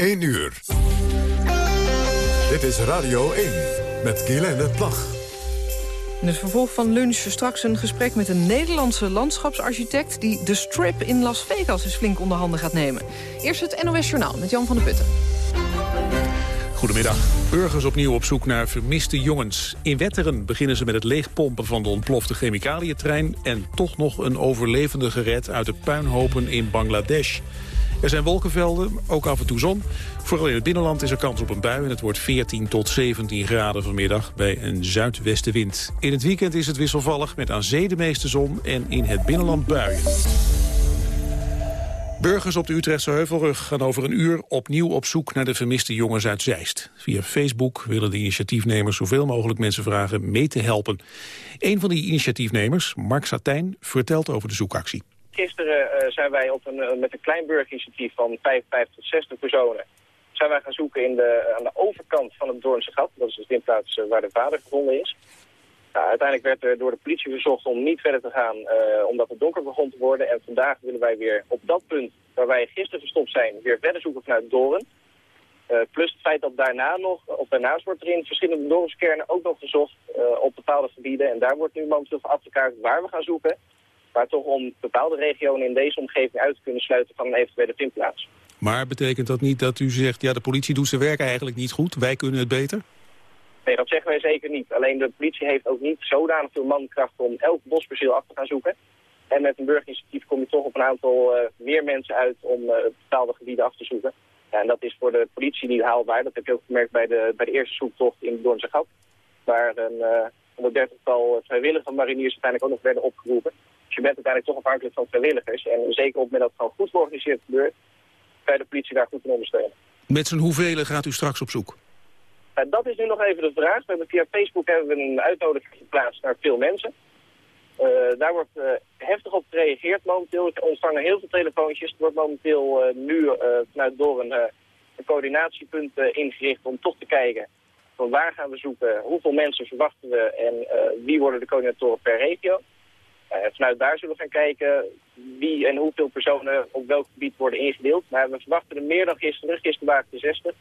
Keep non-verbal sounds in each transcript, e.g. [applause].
1 uur. Dit is Radio 1 met Guylaine Plag. In het vervolg van lunch straks een gesprek met een Nederlandse landschapsarchitect... die de strip in Las Vegas eens flink onder handen gaat nemen. Eerst het NOS Journaal met Jan van der Putten. Goedemiddag. Burgers opnieuw op zoek naar vermiste jongens. In Wetteren beginnen ze met het leegpompen van de ontplofte chemicaliëntrein... en toch nog een overlevende gered uit de puinhopen in Bangladesh. Er zijn wolkenvelden, ook af en toe zon. Vooral in het binnenland is er kans op een bui... en het wordt 14 tot 17 graden vanmiddag bij een zuidwestenwind. In het weekend is het wisselvallig met aan zee de meeste zon... en in het binnenland buien. Burgers op de Utrechtse Heuvelrug gaan over een uur opnieuw op zoek naar de vermiste jongens uit Zeist. Via Facebook willen de initiatiefnemers zoveel mogelijk mensen vragen mee te helpen. Een van die initiatiefnemers, Mark Satijn, vertelt over de zoekactie. Gisteren uh, zijn wij op een, uh, met een klein burgerinitiatief van 55 tot 60 personen zijn wij gaan zoeken in de, aan de overkant van het Doornse gat. Dat is dus de plaats uh, waar de vader gevonden is. Uiteindelijk werd er door de politie verzocht om niet verder te gaan omdat het donker begon te worden. En vandaag willen wij weer op dat punt waar wij gisteren verstopt zijn weer verder zoeken vanuit Doorn. plus het feit dat daarna nog, of daarnaast wordt er in verschillende dorpskernen ook nog gezocht op bepaalde gebieden. En daar wordt nu momenteel afgekaart waar we gaan zoeken maar toch om bepaalde regionen in deze omgeving uit te kunnen sluiten van een eventuele vindplaats. Maar betekent dat niet dat u zegt, ja de politie doet zijn werk eigenlijk niet goed, wij kunnen het beter? Nee, dat zeggen wij zeker niet. Alleen de politie heeft ook niet zodanig veel mankracht om elk bosperceel af te gaan zoeken. En met een burgerinitiatief kom je toch op een aantal uh, meer mensen uit om uh, bepaalde gebieden af te zoeken. Ja, en dat is voor de politie niet haalbaar. Dat heb je ook gemerkt bij de, bij de eerste zoektocht in de Doornse Gat. Waar een uh, 130-tal vrijwillige mariniers uiteindelijk ook nog werden opgeroepen. Dus je bent uiteindelijk toch afhankelijk van vrijwilligers. En zeker op het moment dat het gewoon goed georganiseerd gebeurt, kan je de politie daar goed in ondersteunen. Met z'n hoeveel gaat u straks op zoek? Uh, dat is nu nog even de vraag. We hebben via Facebook hebben we een uitnodiging geplaatst naar veel mensen. Uh, daar wordt uh, heftig op gereageerd momenteel. Ik ontvang heel veel telefoontjes. Er wordt momenteel nu vanuit door een, een coördinatiepunt ingericht om toch te kijken van waar gaan we zoeken, hoeveel mensen verwachten we en wie worden de coördinatoren per regio. Uh, vanuit daar zullen we gaan kijken wie en hoeveel personen op welk gebied worden ingedeeld. Maar we verwachten er meer dan gisteren. Gisteren waren het de 60.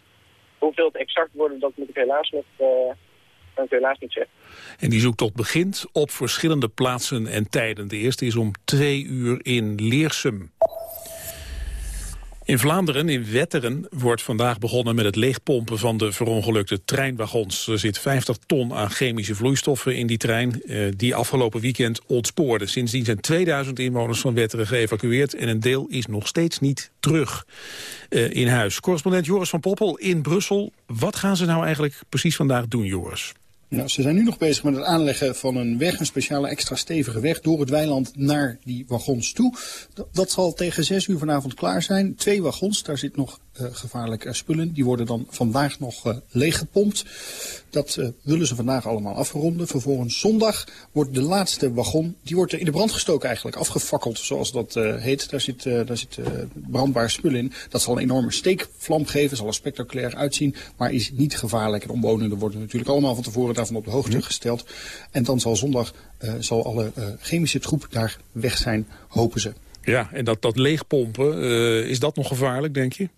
Hoeveel het exact worden, dat moet ik helaas nog... Uh, kan ik helaas niet zeggen. En die zoektocht begint op verschillende plaatsen en tijden. De eerste is om twee uur in Leersum. In Vlaanderen, in Wetteren, wordt vandaag begonnen met het leegpompen van de verongelukte treinwagons. Er zit 50 ton aan chemische vloeistoffen in die trein eh, die afgelopen weekend ontspoorde. Sindsdien zijn 2000 inwoners van Wetteren geëvacueerd en een deel is nog steeds niet terug eh, in huis. Correspondent Joris van Poppel in Brussel. Wat gaan ze nou eigenlijk precies vandaag doen, Joris? Nou, ze zijn nu nog bezig met het aanleggen van een weg, een speciale extra stevige weg door het weiland naar die wagons toe. Dat, dat zal tegen zes uur vanavond klaar zijn. Twee wagons, daar zit nog gevaarlijke spullen. Die worden dan vandaag nog uh, leeggepompt. Dat uh, willen ze vandaag allemaal afronden. Vervolgens zondag wordt de laatste wagon, die wordt in de brand gestoken eigenlijk, afgefakkeld zoals dat heet. Daar zit, daar zit brandbaar spul in. Dat zal een enorme steekvlam geven, zal er spectaculair uitzien, maar is niet gevaarlijk. En omwonenden worden natuurlijk allemaal van tevoren daarvan op de hoogte mm. gesteld. En dan zal zondag zal alle chemische troep daar weg zijn, hopen ze. Ja, en dat, dat leegpompen, is dat nog gevaarlijk, denk je?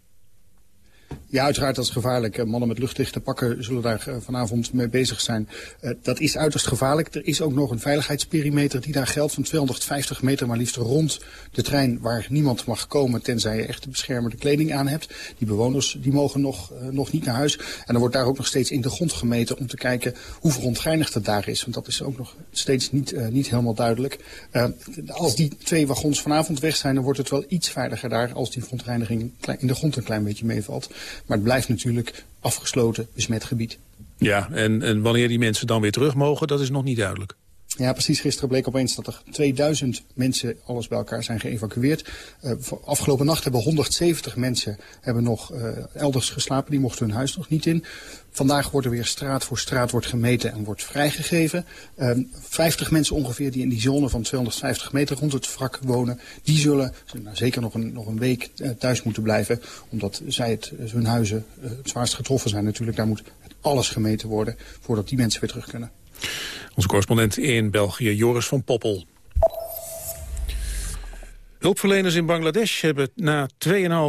Ja, uiteraard dat is gevaarlijk. Eh, mannen met luchtdichte pakken zullen daar eh, vanavond mee bezig zijn. Uh, dat is uiterst gevaarlijk. Er is ook nog een veiligheidsperimeter die daar geldt van 250 meter maar liefst rond de trein waar niemand mag komen tenzij je echt de beschermende kleding aan hebt. Die bewoners die mogen nog, nog niet naar huis. En er wordt daar ook nog steeds in de grond gemeten om te kijken hoe verontreinigd het daar is. Want dat is ook nog steeds niet, niet helemaal duidelijk. als die twee wagons vanavond weg zijn, dan wordt het wel iets veiliger daar als die verontreiniging in de grond een klein beetje meevalt. Maar het blijft natuurlijk afgesloten besmet gebied. Ja, en, en wanneer die mensen dan weer terug mogen, dat is nog niet duidelijk. Ja, precies. Gisteren bleek opeens dat er 2000 mensen alles bij elkaar zijn geëvacueerd. Uh, afgelopen nacht hebben 170 mensen hebben nog uh, elders geslapen. Die mochten hun huis nog niet in. Vandaag wordt er weer straat voor straat wordt gemeten en wordt vrijgegeven. Uh, 50 mensen ongeveer die in die zone van 250 meter rond het wrak wonen... die zullen nou, zeker nog een, nog een week uh, thuis moeten blijven... omdat zij het, hun huizen het zwaarst getroffen zijn natuurlijk. Daar moet alles gemeten worden voordat die mensen weer terug kunnen. Onze correspondent in België, Joris van Poppel. Hulpverleners in Bangladesh hebben na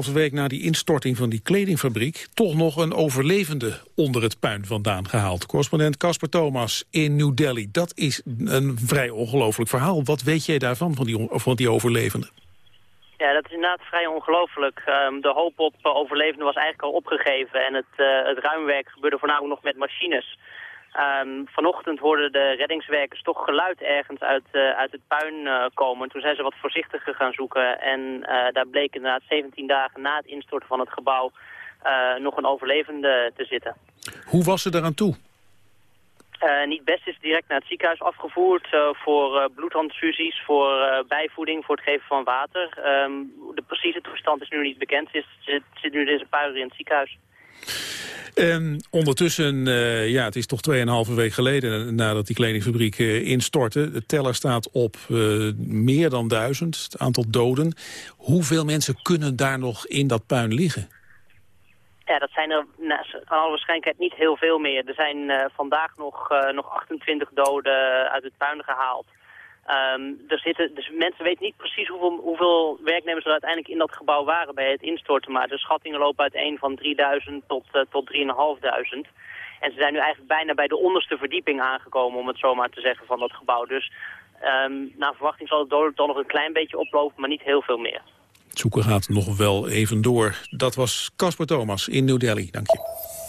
2,5 week na die instorting van die kledingfabriek... toch nog een overlevende onder het puin vandaan gehaald. Correspondent Casper Thomas in New Delhi. Dat is een vrij ongelooflijk verhaal. Wat weet jij daarvan, van die, van die overlevende? Ja, dat is inderdaad vrij ongelooflijk. Ehm, de hoop op uh, overlevenden was eigenlijk al opgegeven... en het, uh, het ruimwerk gebeurde voornamelijk nog met machines... Um, vanochtend hoorden de reddingswerkers toch geluid ergens uit, uh, uit het puin uh, komen. Toen zijn ze wat voorzichtiger gaan zoeken en uh, daar bleek inderdaad 17 dagen na het instorten van het gebouw nog een overlevende te zitten. Hoe was ze eraan toe? niet best is direct naar het ziekenhuis afgevoerd voor bloedtransfusies, voor bijvoeding, voor het geven van water. Um, de precieze toestand is nu niet bekend. Ze zit, zit nu deze puiler in het ziekenhuis. Um, ondertussen, uh, ja, het is toch 2,5 week geleden nadat die kledingfabriek uh, instortte. De teller staat op uh, meer dan duizend, het aantal doden. Hoeveel mensen kunnen daar nog in dat puin liggen? Ja, dat zijn er naar alle waarschijnlijkheid niet heel veel meer. Er zijn vandaag nog, nog 28 doden uit het puin gehaald. Um, dus mensen weten niet precies hoeveel, hoeveel, werknemers er uiteindelijk in dat gebouw waren bij het instorten. Maar de schattingen lopen uiteen van 3000 tot, uh, tot 3500. En ze zijn nu eigenlijk bijna bij de onderste verdieping aangekomen, om het zo maar te zeggen, van dat gebouw. Dus um, naar verwachting zal het dodental nog een klein beetje oplopen, maar niet heel veel meer. Het zoeken gaat nog wel even door. Dat was Casper Thomas in New Delhi. Dank je.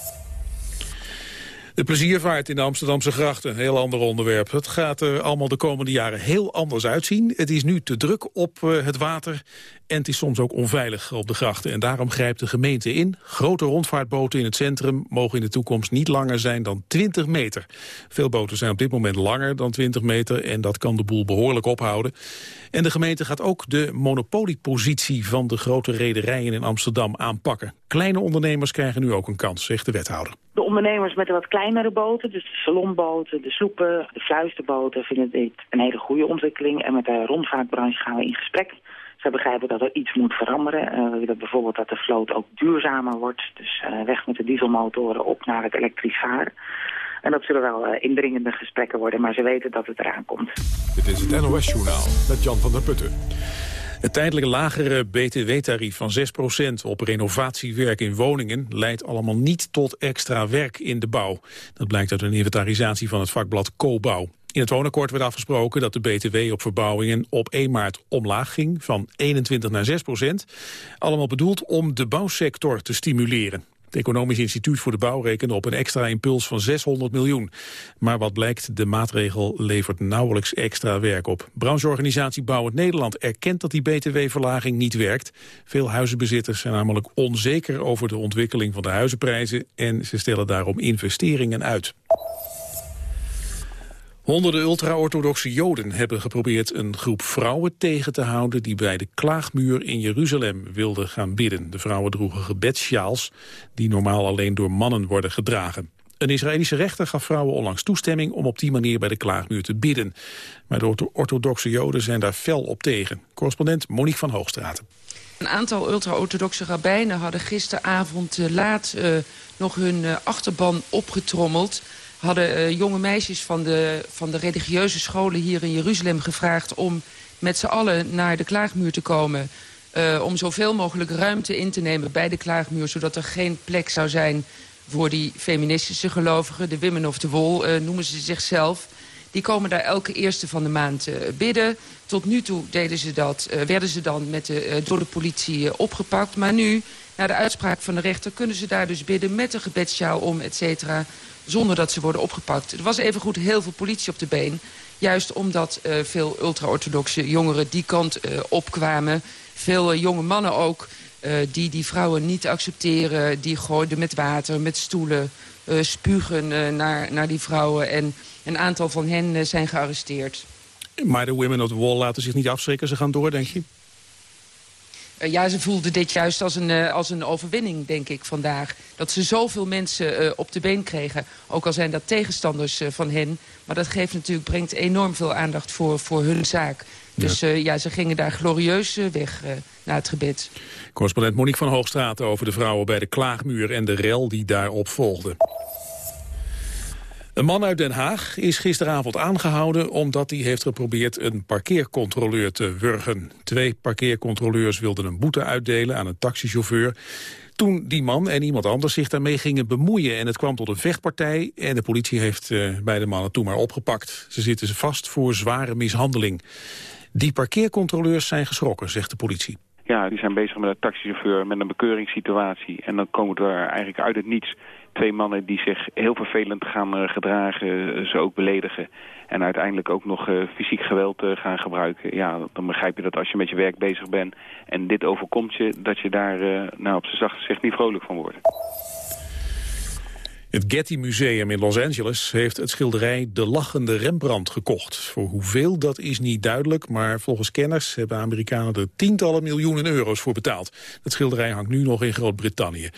De pleziervaart in de Amsterdamse grachten, een heel ander onderwerp. Het gaat er allemaal de komende jaren heel anders uitzien. Het is nu te druk op uh, het water en het is soms ook onveilig op de grachten. En daarom grijpt de gemeente in. Grote rondvaartboten in het centrum mogen in de toekomst niet langer zijn dan 20 meter. Veel boten zijn op dit moment langer dan 20 meter en dat kan de boel behoorlijk ophouden. En de gemeente gaat ook de monopoliepositie van de grote rederijen in Amsterdam aanpakken. Kleine ondernemers krijgen nu ook een kans, zegt de wethouder. De ondernemers met de wat kleinere boten, dus de salonboten, de sloepen, de fluisterboten, vinden dit een hele goede ontwikkeling. En met de rondvaartbranche gaan we in gesprek. Ze begrijpen dat er iets moet veranderen. Uh, we willen bijvoorbeeld dat de vloot ook duurzamer wordt. Dus uh, weg met de dieselmotoren op naar het elektrisch varen. En dat zullen wel uh, indringende gesprekken worden, maar ze weten dat het eraan komt. Dit is het NOS Journaal met Jan van der Putten. Het tijdelijke lagere btw-tarief van 6% op renovatiewerk in woningen leidt allemaal niet tot extra werk in de bouw. Dat blijkt uit een inventarisatie van het vakblad Cobouw. In het woonakkoord werd afgesproken dat de BTW op verbouwingen op 1 maart omlaag ging van 21 naar 6 procent. Allemaal bedoeld om de bouwsector te stimuleren. Het Economisch Instituut voor de Bouw rekende op een extra impuls van 600 miljoen. Maar wat blijkt, de maatregel levert nauwelijks extra werk op. Brancheorganisatie Bouwend Nederland erkent dat die btw-verlaging niet werkt. Veel huizenbezitters zijn namelijk onzeker over de ontwikkeling van de huizenprijzen... en ze stellen daarom investeringen uit. Honderden ultra-orthodoxe Joden hebben geprobeerd een groep vrouwen tegen te houden die bij de klaagmuur in Jeruzalem wilden gaan bidden. De vrouwen droegen gebedssjaals die normaal alleen door mannen worden gedragen. Een Israëlische rechter gaf vrouwen onlangs toestemming om op die manier bij de klaagmuur te bidden. Maar de orthodoxe Joden zijn daar fel op tegen. Correspondent Monique van Hoogstraten. Een aantal ultra-orthodoxe rabbijnen hadden gisteravond uh, laat uh, nog hun uh, achterban opgetrommeld hadden uh, jonge meisjes van de, van de religieuze scholen hier in Jeruzalem gevraagd... om met z'n allen naar de klaagmuur te komen... Uh, om zoveel mogelijk ruimte in te nemen bij de klaagmuur... zodat er geen plek zou zijn voor die feministische gelovigen. De Women of the Wall uh, noemen ze zichzelf. Die komen daar elke eerste van de maand bidden. Tot nu toe deden ze dat, werden ze dan met de, door de politie opgepakt. Maar nu, na de uitspraak van de rechter... kunnen ze daar dus bidden met een gebedssjaal om, et cetera zonder dat ze worden opgepakt. Er was evengoed heel veel politie op de been. Juist omdat uh, veel ultra-orthodoxe jongeren die kant uh, opkwamen. Veel uh, jonge mannen ook, die die vrouwen niet accepteren. Die gooiden met water, met stoelen, spugen naar, naar die vrouwen. En een aantal van hen zijn gearresteerd. Maar de Women of the Wall laten zich niet afschrikken. Ze gaan door, denk je? Uh, ja, ze voelden dit juist als een, uh, als een overwinning, denk ik, vandaag. Dat ze zoveel mensen uh, op de been kregen. Ook al zijn dat tegenstanders van hen. Maar dat geeft natuurlijk, brengt enorm veel aandacht voor, voor hun zaak. Dus ja, ja ze gingen daar glorieus weg na het gebed. Correspondent Monique van Hoogstraat over de vrouwen bij de Klaagmuur... en de rel die daarop volgde. Een man uit Den Haag is gisteravond aangehouden omdat hij heeft geprobeerd een parkeercontroleur te wurgen. Twee parkeercontroleurs wilden een boete uitdelen aan een taxichauffeur. Toen die man en iemand anders zich daarmee gingen bemoeien en het kwam tot een vechtpartij en de politie heeft uh, beide mannen toen maar opgepakt. Ze zitten vast voor zware mishandeling. Die parkeercontroleurs zijn geschrokken, zegt de politie. Ja, die zijn bezig met een taxichauffeur, met een bekeuringssituatie. En dan komen er eigenlijk uit het niets twee mannen die zich heel vervelend gaan uh, gedragen, ze ook beledigen. En uiteindelijk ook nog uh, fysiek geweld gaan gebruiken. Ja, dan begrijp je dat als je met je werk bezig bent en dit overkomt je, dat je daar nou, op zijn zacht gezegd niet vrolijk van wordt. Het Getty Museum in Los Angeles heeft het schilderij De Lachende Rembrandt gekocht. Voor hoeveel, dat is niet duidelijk, maar volgens kenners hebben Amerikanen er tientallen miljoenen euro's voor betaald. Het schilderij hangt nu nog in Groot-Brittannië.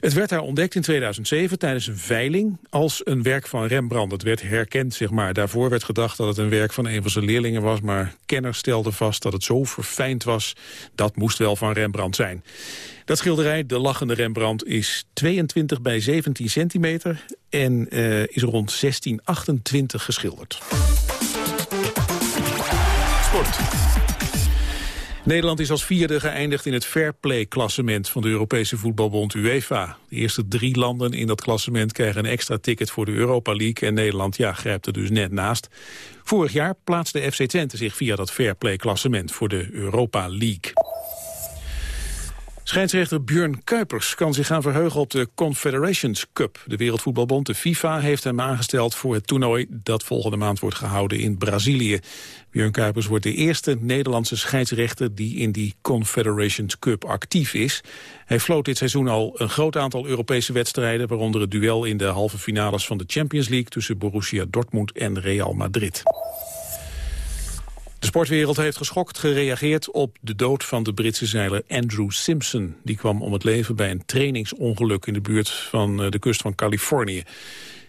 Het werd daar ontdekt in 2007 tijdens een veiling als een werk van Rembrandt. Het werd herkend, zeg maar. Daarvoor werd gedacht dat het een werk van een van zijn leerlingen was, maar kenners stelden vast dat het zo verfijnd was, dat moest wel van Rembrandt zijn. Dat schilderij, De Lachende Rembrandt, is 22 bij 17 centimeter en uh, is rond 1628 geschilderd. Sport. Nederland is als vierde geëindigd in het Fairplay-klassement van de Europese voetbalbond UEFA. De eerste drie landen in dat klassement krijgen een extra ticket voor de Europa League en Nederland ja, grijpt er dus net naast. Vorig jaar plaatste FC Twente zich via dat Fairplay-klassement voor de Europa League. Scheidsrechter Björn Kuipers kan zich gaan verheugen op de Confederations Cup. De Wereldvoetbalbond, de FIFA, heeft hem aangesteld voor het toernooi... dat volgende maand wordt gehouden in Brazilië. Björn Kuipers wordt de eerste Nederlandse scheidsrechter... die in die Confederations Cup actief is. Hij floot dit seizoen al een groot aantal Europese wedstrijden... waaronder het duel in de halve finales van de Champions League... tussen Borussia Dortmund en Real Madrid. De sportwereld heeft geschokt gereageerd op de dood van de Britse zeiler Andrew Simpson. Die kwam om het leven bij een trainingsongeluk in de buurt van eh, de kust van Californië.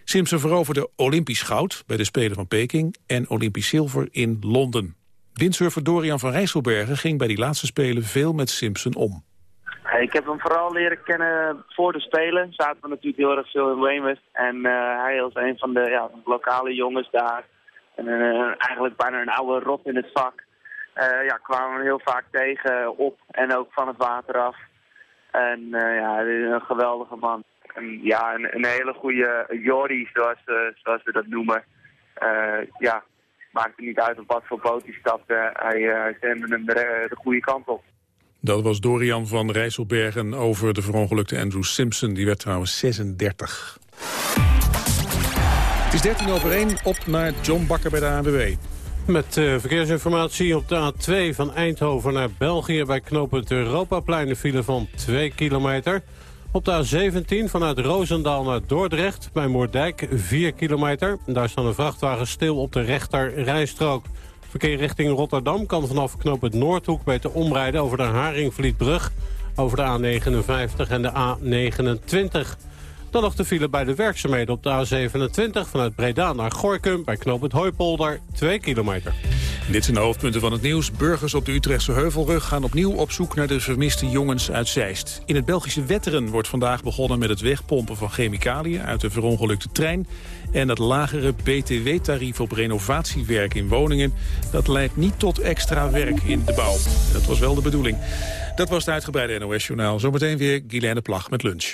Simpson veroverde Olympisch goud bij de Spelen van Peking en Olympisch zilver in Londen. Windsurfer Dorian van Rijsselbergen ging bij die laatste Spelen veel met Simpson om. Ik heb hem vooral leren kennen voor de Spelen. Zaten we natuurlijk heel erg veel in Weymouth. En uh, hij was een van de ja, lokale jongens daar. En uh, eigenlijk bijna een oude rot in het vak. Uh, ja, kwamen we heel vaak tegen op en ook van het water af. En uh, ja, een geweldige man. En, ja, een, een hele goede Jori, zoals, zoals we dat noemen. ja, maakt niet uit op wat voor boot hij stapte. Hij zende hem de, de goede kant op. Dat was Dorian van Rijsselbergen over de verongelukte Andrew Simpson. Die werd trouwens 36. Het is 13 over 1, op naar John Bakker bij de ANWB. Met uh, verkeersinformatie op de A2 van Eindhoven naar België... bij knooppunt Europaplein een file van 2 kilometer. Op de A17 vanuit Roosendaal naar Dordrecht bij Moerdijk 4 kilometer. Daar staan een vrachtwagen stil op de rechter rijstrook. Verkeer richting Rotterdam kan vanaf knooppunt Noordhoek beter omrijden... over de Haringvlietbrug, over de A59 en de A29... Dan nog de file bij de werkzaamheden op de A27 vanuit Breda naar Gorkum bij knooppunt Hooipolder 2 kilometer. Dit zijn de hoofdpunten van het nieuws. Burgers op de Utrechtse Heuvelrug gaan opnieuw op zoek naar de vermiste jongens uit Zeist. In het Belgische Wetteren wordt vandaag begonnen met het wegpompen van chemicaliën uit de verongelukte trein. En het lagere btw-tarief op renovatiewerk in woningen... dat leidt niet tot extra werk in de bouw. Dat was wel de bedoeling. Dat was het uitgebreide NOS-journaal. Zometeen weer Guylaine Plag met lunch.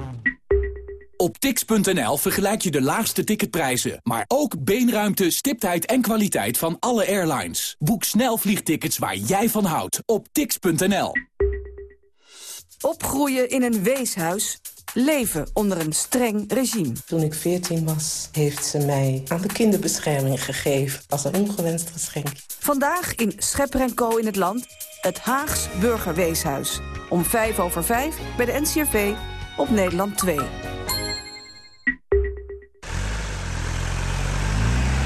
op tix.nl vergelijk je de laagste ticketprijzen, maar ook beenruimte, stiptheid en kwaliteit van alle airlines. Boek snel vliegtickets waar jij van houdt op tix.nl. Opgroeien in een weeshuis, leven onder een streng regime. Toen ik 14 was, heeft ze mij aan de kinderbescherming gegeven als een ongewenst geschenk. Vandaag in Schepper en Co in het Land, het Haags Burgerweeshuis. Om 5 over 5 bij de NCRV op Nederland 2.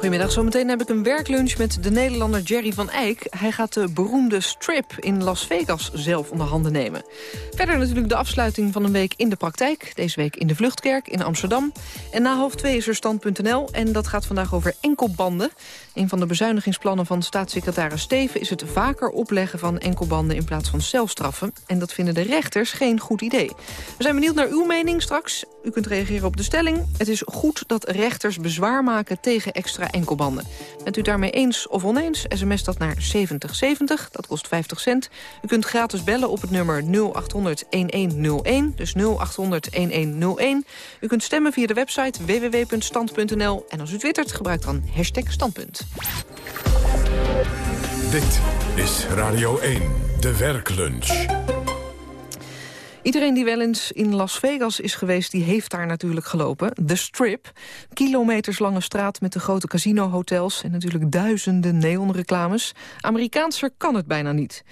Goedemiddag, zometeen heb ik een werklunch met de Nederlander Jerry van Eyck. Hij gaat de beroemde strip in Las Vegas zelf onder handen nemen. Verder natuurlijk de afsluiting van een week in de praktijk. Deze week in de Vluchtkerk in Amsterdam. En na half twee is er stand.nl en dat gaat vandaag over enkelbanden. Een van de bezuinigingsplannen van staatssecretaris Steven... is het vaker opleggen van enkelbanden in plaats van celstraffen. En dat vinden de rechters geen goed idee. We zijn benieuwd naar uw mening straks. U kunt reageren op de stelling. Het is goed dat rechters bezwaar maken tegen extra enkelbanden. Bent u daarmee eens of oneens? SMS dat naar 7070, dat kost 50 cent. U kunt gratis bellen op het nummer 0800-1101, dus 0800-1101. U kunt stemmen via de website www.stand.nl. En als u twittert, gebruik dan hashtag standpunt. Dit is Radio 1, de werklunch. Iedereen die wel eens in Las Vegas is geweest, die heeft daar natuurlijk gelopen. De Strip, kilometers lange straat met de grote casinohotels... en natuurlijk duizenden neonreclames. Amerikaanser kan het bijna niet.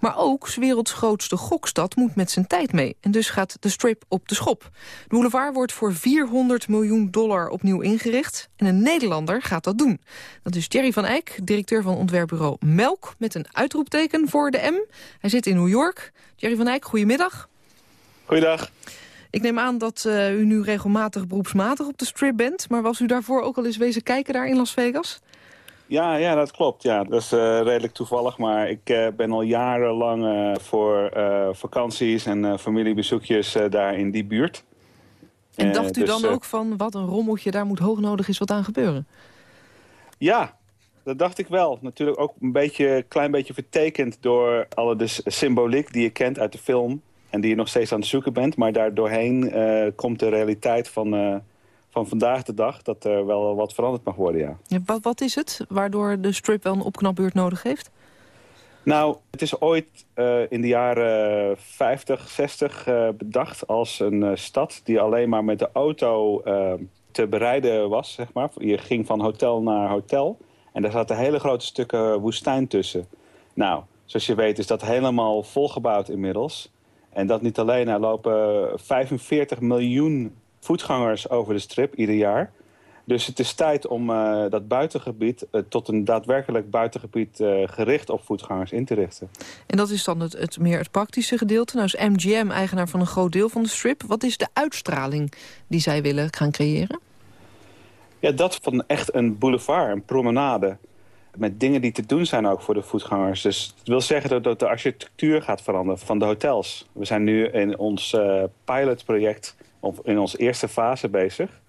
Maar ook werelds grootste gokstad moet met zijn tijd mee. En dus gaat de Strip op de schop. De boulevard wordt voor 400 miljoen dollar opnieuw ingericht. En een Nederlander gaat dat doen. Dat is Jerry van Eyck, directeur van ontwerpbureau Melk... met een uitroepteken voor de M. Hij zit in New York. Jerry van Eyck, goedemiddag. Goeiedag. Ik neem aan dat uh, u nu regelmatig beroepsmatig op de strip bent. Maar was u daarvoor ook al eens wezen kijken daar in Las Vegas? Ja, ja dat klopt. Ja. Dat is uh, redelijk toevallig. Maar ik uh, ben al jarenlang voor vakanties en familiebezoekjes daar in die buurt. En dacht u dus, dan ook van wat een rommeltje, daar moet hoognodig is wat aan gebeuren? Ja, dat dacht ik wel. Natuurlijk ook een beetje, klein beetje vertekend door alle de symboliek die je kent uit de film en die je nog steeds aan het zoeken bent. Maar daardoorheen uh, komt de realiteit van, uh, van vandaag de dag... dat er wel wat veranderd mag worden, ja. ja wat, wat is het waardoor de strip wel een opknapbeurt nodig heeft? Nou, het is ooit uh, in de jaren 50, 60 bedacht als een stad... die alleen maar met de auto te bereiden was, zeg maar. Je ging van hotel naar hotel... En daar zaten hele grote stukken woestijn tussen. Nou, zoals je weet is dat helemaal volgebouwd inmiddels. En dat niet alleen, er lopen 45 miljoen voetgangers over de strip ieder jaar. Dus het is tijd om uh, dat buitengebied uh, tot een daadwerkelijk buitengebied uh, gericht op voetgangers in te richten. En dat is dan het, het meer het praktische gedeelte. Nou is MGM eigenaar van een groot deel van de strip. Wat is de uitstraling die zij willen gaan creëren? Ja, dat van echt een boulevard, een promenade met dingen die te doen zijn ook voor de voetgangers. Dus het wil zeggen dat de architectuur gaat veranderen van de hotels. We zijn nu in ons uh, pilotproject, of in onze eerste fase bezig.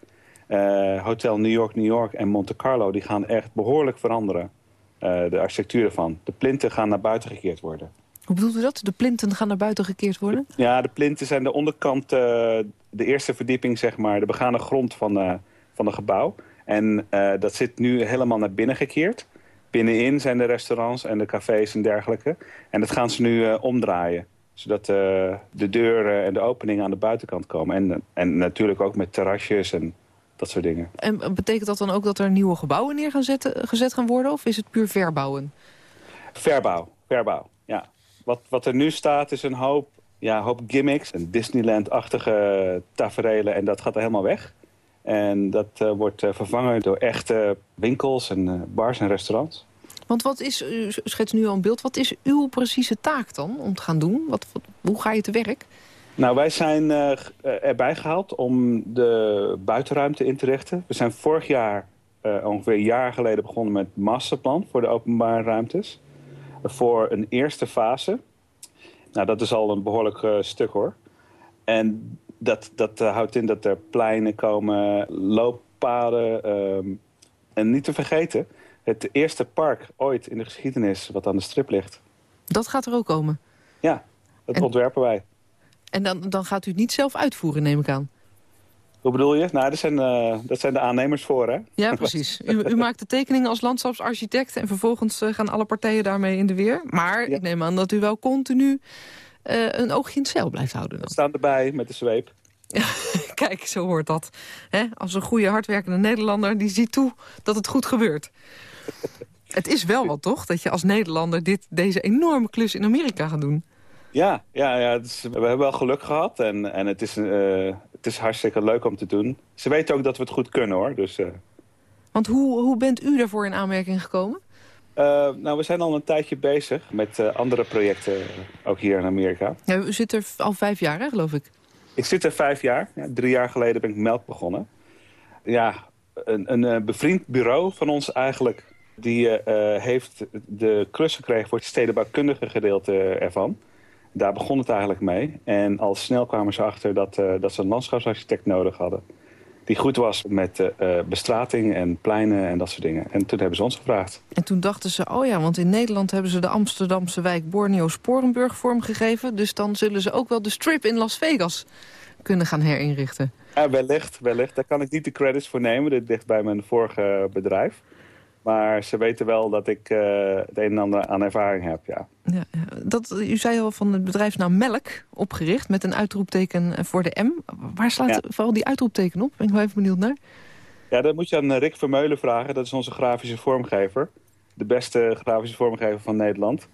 Uh, Hotel New York, New York en Monte Carlo, die gaan echt behoorlijk veranderen. Uh, de architectuur ervan. De plinten gaan naar buiten gekeerd worden. Hoe bedoelt u dat? De plinten gaan naar buiten gekeerd worden? Ja, de plinten zijn de onderkant, de eerste verdieping, zeg maar, de begane grond van, van het gebouw. En dat zit nu helemaal naar binnen gekeerd. Binnenin zijn de restaurants en de cafés en dergelijke. En dat gaan ze nu uh, omdraaien. Zodat uh, de deuren en de openingen aan de buitenkant komen. En, en natuurlijk ook met terrasjes en dat soort dingen. En betekent dat dan ook dat er nieuwe gebouwen neer gaan zetten, gezet gaan worden? Of is het puur verbouwen? Verbouw, verbouw, ja. Wat, wat er nu staat is een hoop, ja, hoop gimmicks. Een Disneyland-achtige taferelen en dat gaat er helemaal weg. En dat uh, wordt uh, vervangen door echte winkels en uh, bars en restaurants. Want wat is, u schetst nu al een beeld, wat is uw precieze taak dan om te gaan doen? Wat, wat hoe ga je te werk? Nou, wij zijn erbij gehaald om de buitenruimte in te richten. We zijn vorig jaar, ongeveer een jaar geleden, begonnen met masterplan voor de openbare ruimtes. Voor een eerste fase. Nou, dat is al een behoorlijk stuk hoor. En dat, dat uh, houdt in dat er pleinen komen, looppaden. Um, en niet te vergeten, het eerste park ooit in de geschiedenis wat aan de strip ligt. Dat gaat er ook komen? Ja, Dat ontwerpen wij. En dan, dan gaat u het niet zelf uitvoeren, neem ik aan. Hoe bedoel je? Nou, dat zijn, uh, dat zijn de aannemers voor, hè? Ja, precies. [laughs] U, u maakt de tekeningen als landschapsarchitect... en vervolgens uh, gaan alle partijen daarmee in de weer. Maar ik neem aan dat u wel continu uh, een oogje in het zeil blijft houden. Dan. We staan erbij met de zweep. [laughs] Kijk, zo hoort dat. He? Als een goede, hardwerkende Nederlander... die ziet toe dat het goed gebeurt. [laughs] het is wel wat, toch? Dat je als Nederlander dit, deze enorme klus in Amerika gaat doen. Ja, ja, ja we hebben wel geluk gehad en, en het, is, uh, het is hartstikke leuk om te doen. Ze weten ook dat we het goed kunnen hoor. Dus, uh... Want hoe, hoe bent u daarvoor in aanmerking gekomen? Uh, nou, we zijn al een tijdje bezig met andere projecten, ook hier in Amerika. Ja, u zit er al vijf jaar, hè, geloof ik? Ik zit er vijf jaar. Ja, drie jaar geleden ben ik melk begonnen. Ja, een, een bevriend bureau van ons eigenlijk... die heeft de klus gekregen voor het stedenbouwkundige gedeelte ervan daar begon het eigenlijk mee. En al snel kwamen ze achter dat, dat ze een landschapsarchitect nodig hadden. Die goed was met uh, bestrating en pleinen en dat soort dingen. En toen hebben ze ons gevraagd. En toen dachten ze, oh ja, want in Nederland hebben ze de Amsterdamse wijk Borneo-Sporenburg vormgegeven. Dus dan zullen ze ook wel de strip in Las Vegas kunnen gaan herinrichten. Ja, wellicht, wellicht. Daar kan ik niet de credits voor nemen. Dit ligt bij mijn vorige bedrijf. Maar ze weten wel dat ik uh, het een en ander aan ervaring heb, ja. ja dat, u zei al van het bedrijfsnaam Melk opgericht... met een uitroepteken voor de M. Waar slaat ja. vooral die uitroepteken op? Ben ik wel even benieuwd naar. Ja, dat moet je aan Rick Vermeulen vragen. Dat is onze grafische vormgever. De beste grafische vormgever van Nederland.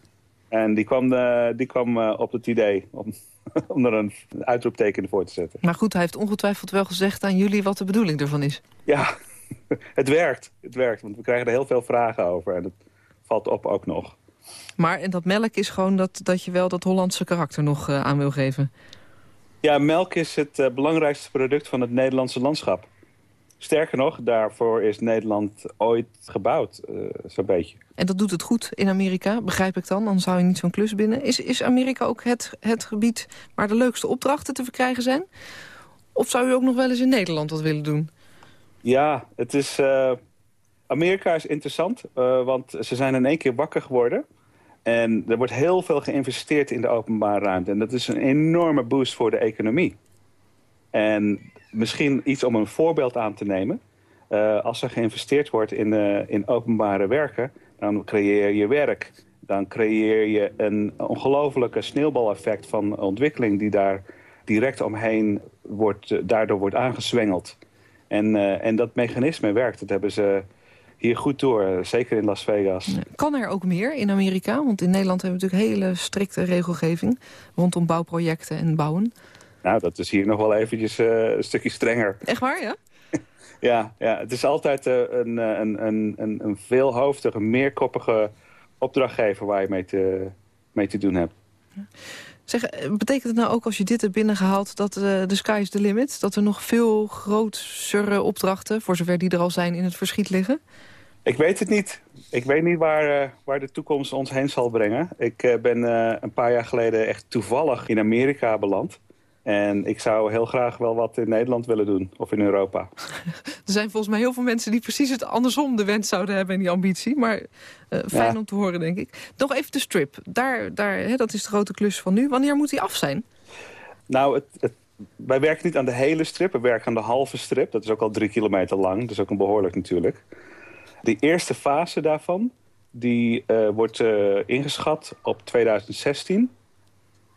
En die kwam, uh, die kwam uh, op het idee om, [laughs] om er een uitroepteken voor te zetten. Maar goed, hij heeft ongetwijfeld wel gezegd aan jullie wat de bedoeling ervan is. Ja, [laughs] het werkt. Het werkt, want we krijgen er heel veel vragen over. En het valt op ook nog. Maar en dat melk is gewoon dat, dat je wel dat Hollandse karakter nog uh, aan wil geven? Ja, melk is het uh, belangrijkste product van het Nederlandse landschap. Sterker nog, daarvoor is Nederland ooit gebouwd, uh, zo'n beetje. En dat doet het goed in Amerika, begrijp ik dan? Dan zou je niet zo'n klus binnen. Is, is Amerika ook het, het gebied waar de leukste opdrachten te verkrijgen zijn? Of zou u ook nog wel eens in Nederland wat willen doen? Ja, het is... Uh, Amerika is interessant, uh, want ze zijn in één keer wakker geworden. En er wordt heel veel geïnvesteerd in de openbare ruimte. En dat is een enorme boost voor de economie. En misschien iets om een voorbeeld aan te nemen. Uh, als er geïnvesteerd wordt in, in openbare werken, dan creëer je werk. Dan creëer je een ongelofelijke sneeuwbaleffect van ontwikkeling... die daar direct omheen wordt, daardoor wordt aangezwengeld. En, uh, en dat mechanisme werkt. Dat hebben ze hier goed door, zeker in Las Vegas. Kan er ook meer in Amerika? Want in Nederland hebben we natuurlijk hele strikte regelgeving... rondom bouwprojecten en bouwen. Nou, dat is hier nog wel eventjes uh, een stukje strenger. Echt waar, ja? [laughs] ja, ja, het is altijd uh, een, een, een, een, een veelhoofdige, meerkoppige opdrachtgever... waar je mee te, mee te doen hebt. Ja. Zeg, betekent het nou ook als je dit hebt binnengehaald dat uh, de sky is the limit? Dat er nog veel grotere opdrachten, voor zover die er al zijn, in het verschiet liggen? Ik weet het niet. Ik weet niet waar, uh, waar de toekomst ons heen zal brengen. Ik ben een paar jaar geleden echt toevallig in Amerika beland. En ik zou heel graag wel wat in Nederland willen doen, of in Europa. [laughs] Er zijn volgens mij heel veel mensen die precies het andersom de wens zouden hebben en die ambitie. Maar uh, fijn ja. om te horen, denk ik. Nog even de strip. Daar, daar, hè, dat is de grote klus van nu. Wanneer moet die af zijn? Nou, het, het, wij werken niet aan de hele strip. We werken aan de halve strip. Dat is ook al drie kilometer lang. Dat is ook een behoorlijk natuurlijk. De eerste fase daarvan, die uh, wordt uh, ingeschat op 2016.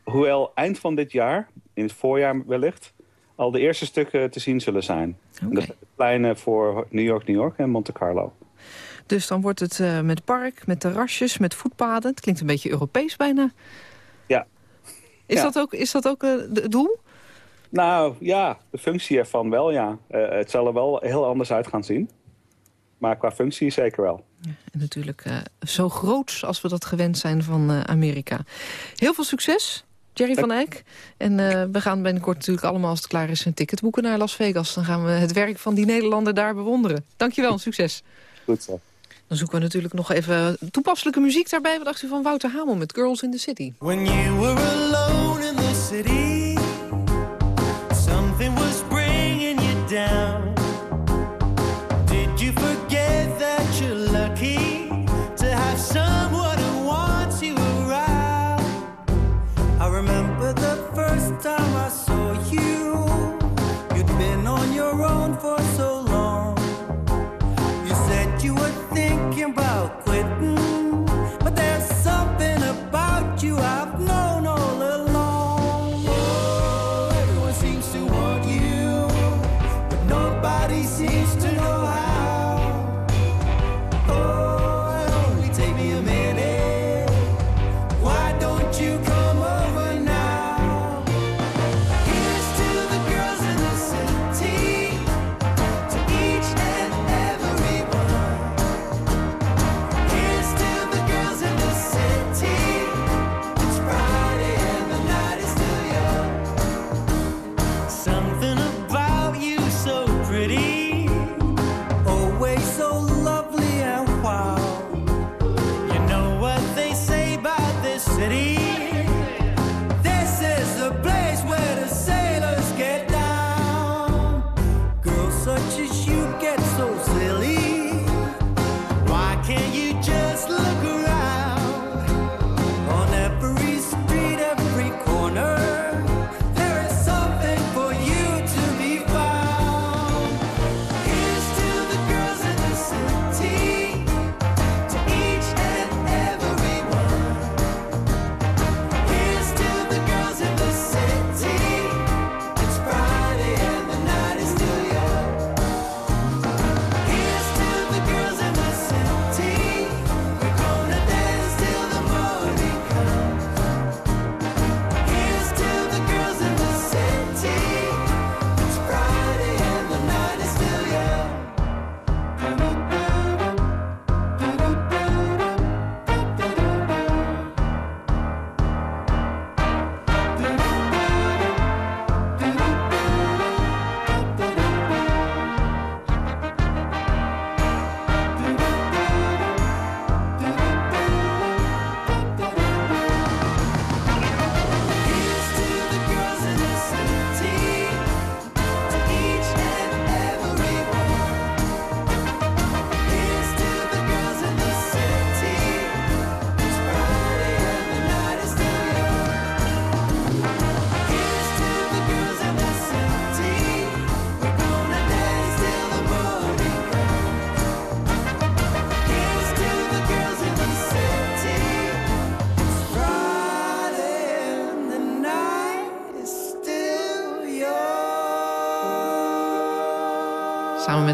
Hoewel eind van dit jaar, in het voorjaar wellicht... al de eerste stukken te zien zullen zijn. Okay. En dat zijn de pleinen voor New York, New York en Monte Carlo. Dus dan wordt het uh, met park, met terrasjes, met voetpaden. Het klinkt een beetje Europees bijna. Ja. Is, ja. Dat, ook, is dat ook uh, het doel? Nou ja, de functie ervan wel, ja. Uh, het zal er wel heel anders uit gaan zien. Maar qua functie zeker wel. Ja, en natuurlijk zo groot als we dat gewend zijn van Amerika. Heel veel succes. Jerry van Eyck. En uh, we gaan binnenkort natuurlijk allemaal, als het klaar is, een ticket boeken naar Las Vegas. Dan gaan we het werk van die Nederlander daar bewonderen. Dankjewel, succes. Goed zo. Dan zoeken we natuurlijk nog even toepasselijke muziek daarbij. Wat dacht u van Wouter Hamel met Girls in the City? When you were alone in the city Something was bringing you down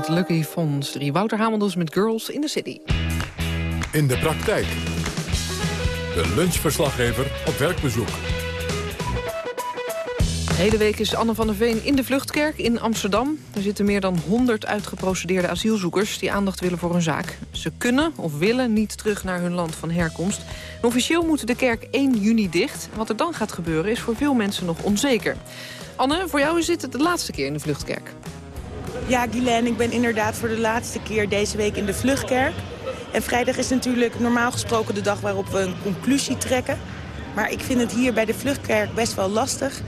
met Lucky Fons 3. Wouter Hamel met Girls in the City. In de praktijk. De lunchverslaggever op werkbezoek. De hele week is Anne van der Veen in de Vluchtkerk in Amsterdam. Er zitten meer dan 100 uitgeprocedeerde asielzoekers die aandacht willen voor hun zaak. Ze kunnen of willen niet terug naar hun land van herkomst. En officieel moet de kerk 1 juni dicht. Wat er dan gaat gebeuren is voor veel mensen nog onzeker. Anne, voor jou is dit de laatste keer in de Vluchtkerk. Ja, Guylaine, ik ben inderdaad voor de laatste keer deze week in de Vluchtkerk. En vrijdag is natuurlijk normaal gesproken de dag waarop we een conclusie trekken. Maar ik vind het hier bij de Vluchtkerk best wel lastig.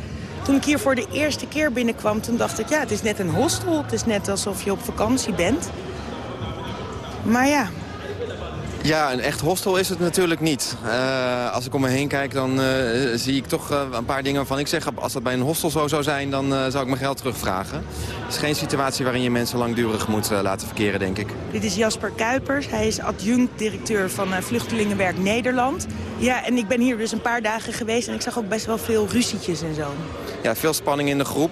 Toen ik hier voor de eerste keer binnenkwam, toen dacht ik... ja, het is net een hostel. Het is net alsof je op vakantie bent. Maar ja, Ja, een echt hostel is het natuurlijk niet. Eh, als ik om me heen kijk, dan eh, zie ik toch eh, een paar dingen waarvan ik zeg... als dat bij een hostel zo zou zijn, dan zou ik mijn geld terugvragen. Het is geen situatie waarin je mensen langdurig moet laten verkeren, denk ik. dit is Jasper Kuipers. Hij is adjunct-directeur van Vluchtelingenwerk Nederland. Ja, en ik ben hier dus een paar dagen geweest... en ik zag ook best wel veel ruzietjes en zo. Ja, veel spanning in de groep.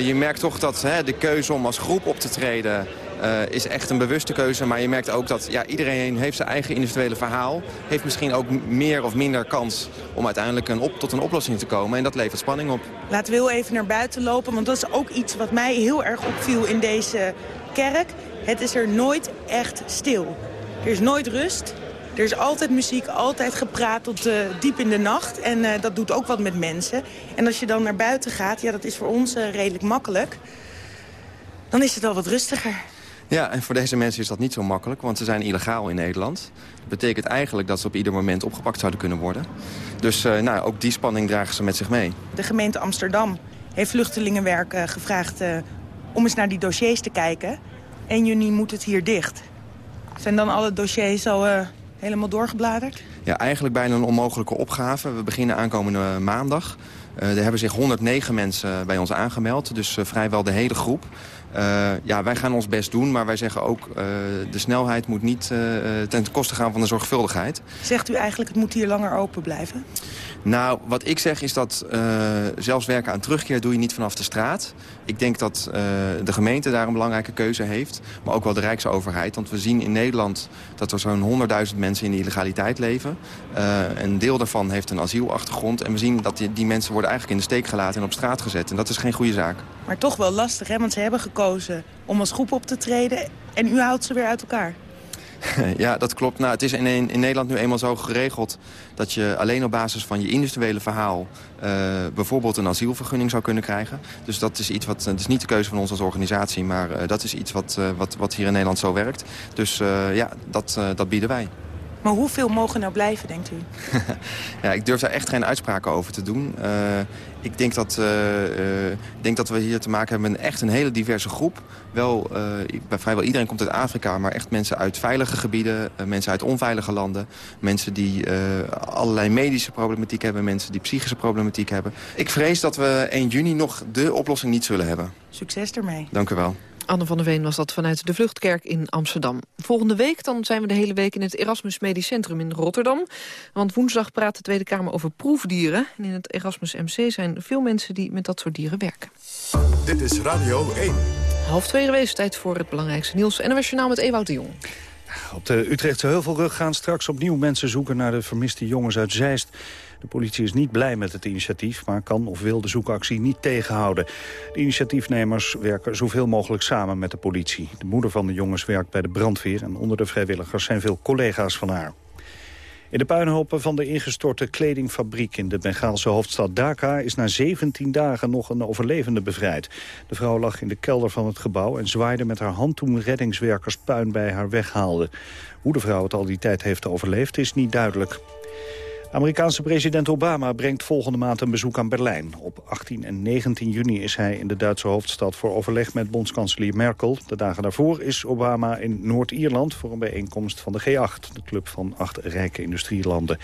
Je merkt toch dat hè, de keuze om als groep op te treden... eh, is echt een bewuste keuze. Maar je merkt ook dat ja, iedereen heeft zijn eigen individuele verhaal. Heeft misschien ook meer of minder kans om uiteindelijk een op, tot een oplossing te komen. En dat levert spanning op. Laten we heel even naar buiten lopen, want dat is ook iets wat mij heel erg opviel in deze kerk. Het is er nooit echt stil. Er is nooit rust. Er is altijd muziek, altijd gepraat tot eh, diep in de nacht. En eh, dat doet ook wat met mensen. En als je dan naar buiten gaat, ja, dat is voor ons redelijk makkelijk. Dan is het al wat rustiger. Ja, en voor deze mensen is dat niet zo makkelijk, want ze zijn illegaal in Nederland. Dat betekent eigenlijk dat ze op ieder moment opgepakt zouden kunnen worden. Dus eh, nou, ook die spanning dragen ze met zich mee. De gemeente Amsterdam heeft Vluchtelingenwerk eh, gevraagd eh, om eens naar die dossiers te kijken. 1 juni moet het hier dicht. Zijn dan alle dossiers al helemaal doorgebladerd? Ja, eigenlijk bijna een onmogelijke opgave. We beginnen aankomende maandag. Er hebben zich 109 mensen bij ons aangemeld, dus vrijwel de hele groep. Eh, ja, wij gaan ons best doen, maar wij zeggen ook... eh, de snelheid moet niet eh, ten koste gaan van de zorgvuldigheid. Zegt u eigenlijk het moet hier langer open blijven? Nou, wat ik zeg is dat zelfs werken aan terugkeer doe je niet vanaf de straat. Ik denk dat de gemeente daar een belangrijke keuze heeft. Maar ook wel de Rijksoverheid. Want we zien in Nederland dat er zo'n 100.000 mensen in de illegaliteit leven. Een deel daarvan heeft een asielachtergrond. En we zien dat die, die mensen worden eigenlijk in de steek gelaten en op straat gezet. En dat is geen goede zaak. Maar toch wel lastig, hè? Want ze hebben gekozen om als groep op te treden... en u houdt ze weer uit elkaar. [laughs] ja, dat klopt. Nou, het is in, in Nederland nu eenmaal zo geregeld... dat je alleen op basis van je individuele verhaal... eh, bijvoorbeeld een asielvergunning zou kunnen krijgen. Dus dat is iets wat... Het is niet de keuze van ons als organisatie... maar eh, dat is iets wat, eh, wat, wat hier in Nederland zo werkt. Dus eh, ja, dat, eh, dat bieden wij. Maar hoeveel mogen nou blijven, denkt u? [laughs] Ja, ik durf daar echt geen uitspraken over te doen. Eh, ik denk dat, eh, eh, denk dat we hier te maken hebben met echt een hele diverse groep. Wel, eh, bij vrijwel iedereen komt uit Afrika, maar echt mensen uit veilige gebieden, mensen uit onveilige landen, mensen die allerlei medische problematiek hebben, mensen die psychische problematiek hebben. Ik vrees dat we 1 juni nog de oplossing niet zullen hebben. Succes ermee. Dank u wel. Anne van der Veen was dat vanuit de Vluchtkerk in Amsterdam. Volgende week dan zijn we de hele week in het Erasmus Medisch Centrum in Rotterdam. Want woensdag praat de Tweede Kamer over proefdieren. En in het Erasmus MC zijn veel mensen die met dat soort dieren werken. Dit is Radio 1. Half twee geweest, tijd voor het belangrijkste nieuws. En een journaal met Ewout de Jong. Op de Utrechtse Heuvelrug gaan straks opnieuw mensen zoeken naar de vermiste jongens uit Zeist. De politie is niet blij met het initiatief, maar kan of wil de zoekactie niet tegenhouden. De initiatiefnemers werken zoveel mogelijk samen met de politie. De moeder van de jongens werkt bij de brandweer en onder de vrijwilligers zijn veel collega's van haar. In de puinhopen van de ingestorte kledingfabriek in de Bengaalse hoofdstad Dhaka is na 17 dagen nog een overlevende bevrijd. De vrouw lag in de kelder van het gebouw en zwaaide met haar hand toen reddingswerkers puin bij haar weghaalden. Hoe de vrouw het al die tijd heeft overleefd is niet duidelijk. Amerikaanse president Obama brengt volgende maand een bezoek aan Berlijn. Op 18 en 19 juni is hij in de Duitse hoofdstad voor overleg met bondskanselier Merkel. De dagen daarvoor is Obama in Noord-Ierland voor een bijeenkomst van de G8, de club van acht rijke industrielanden.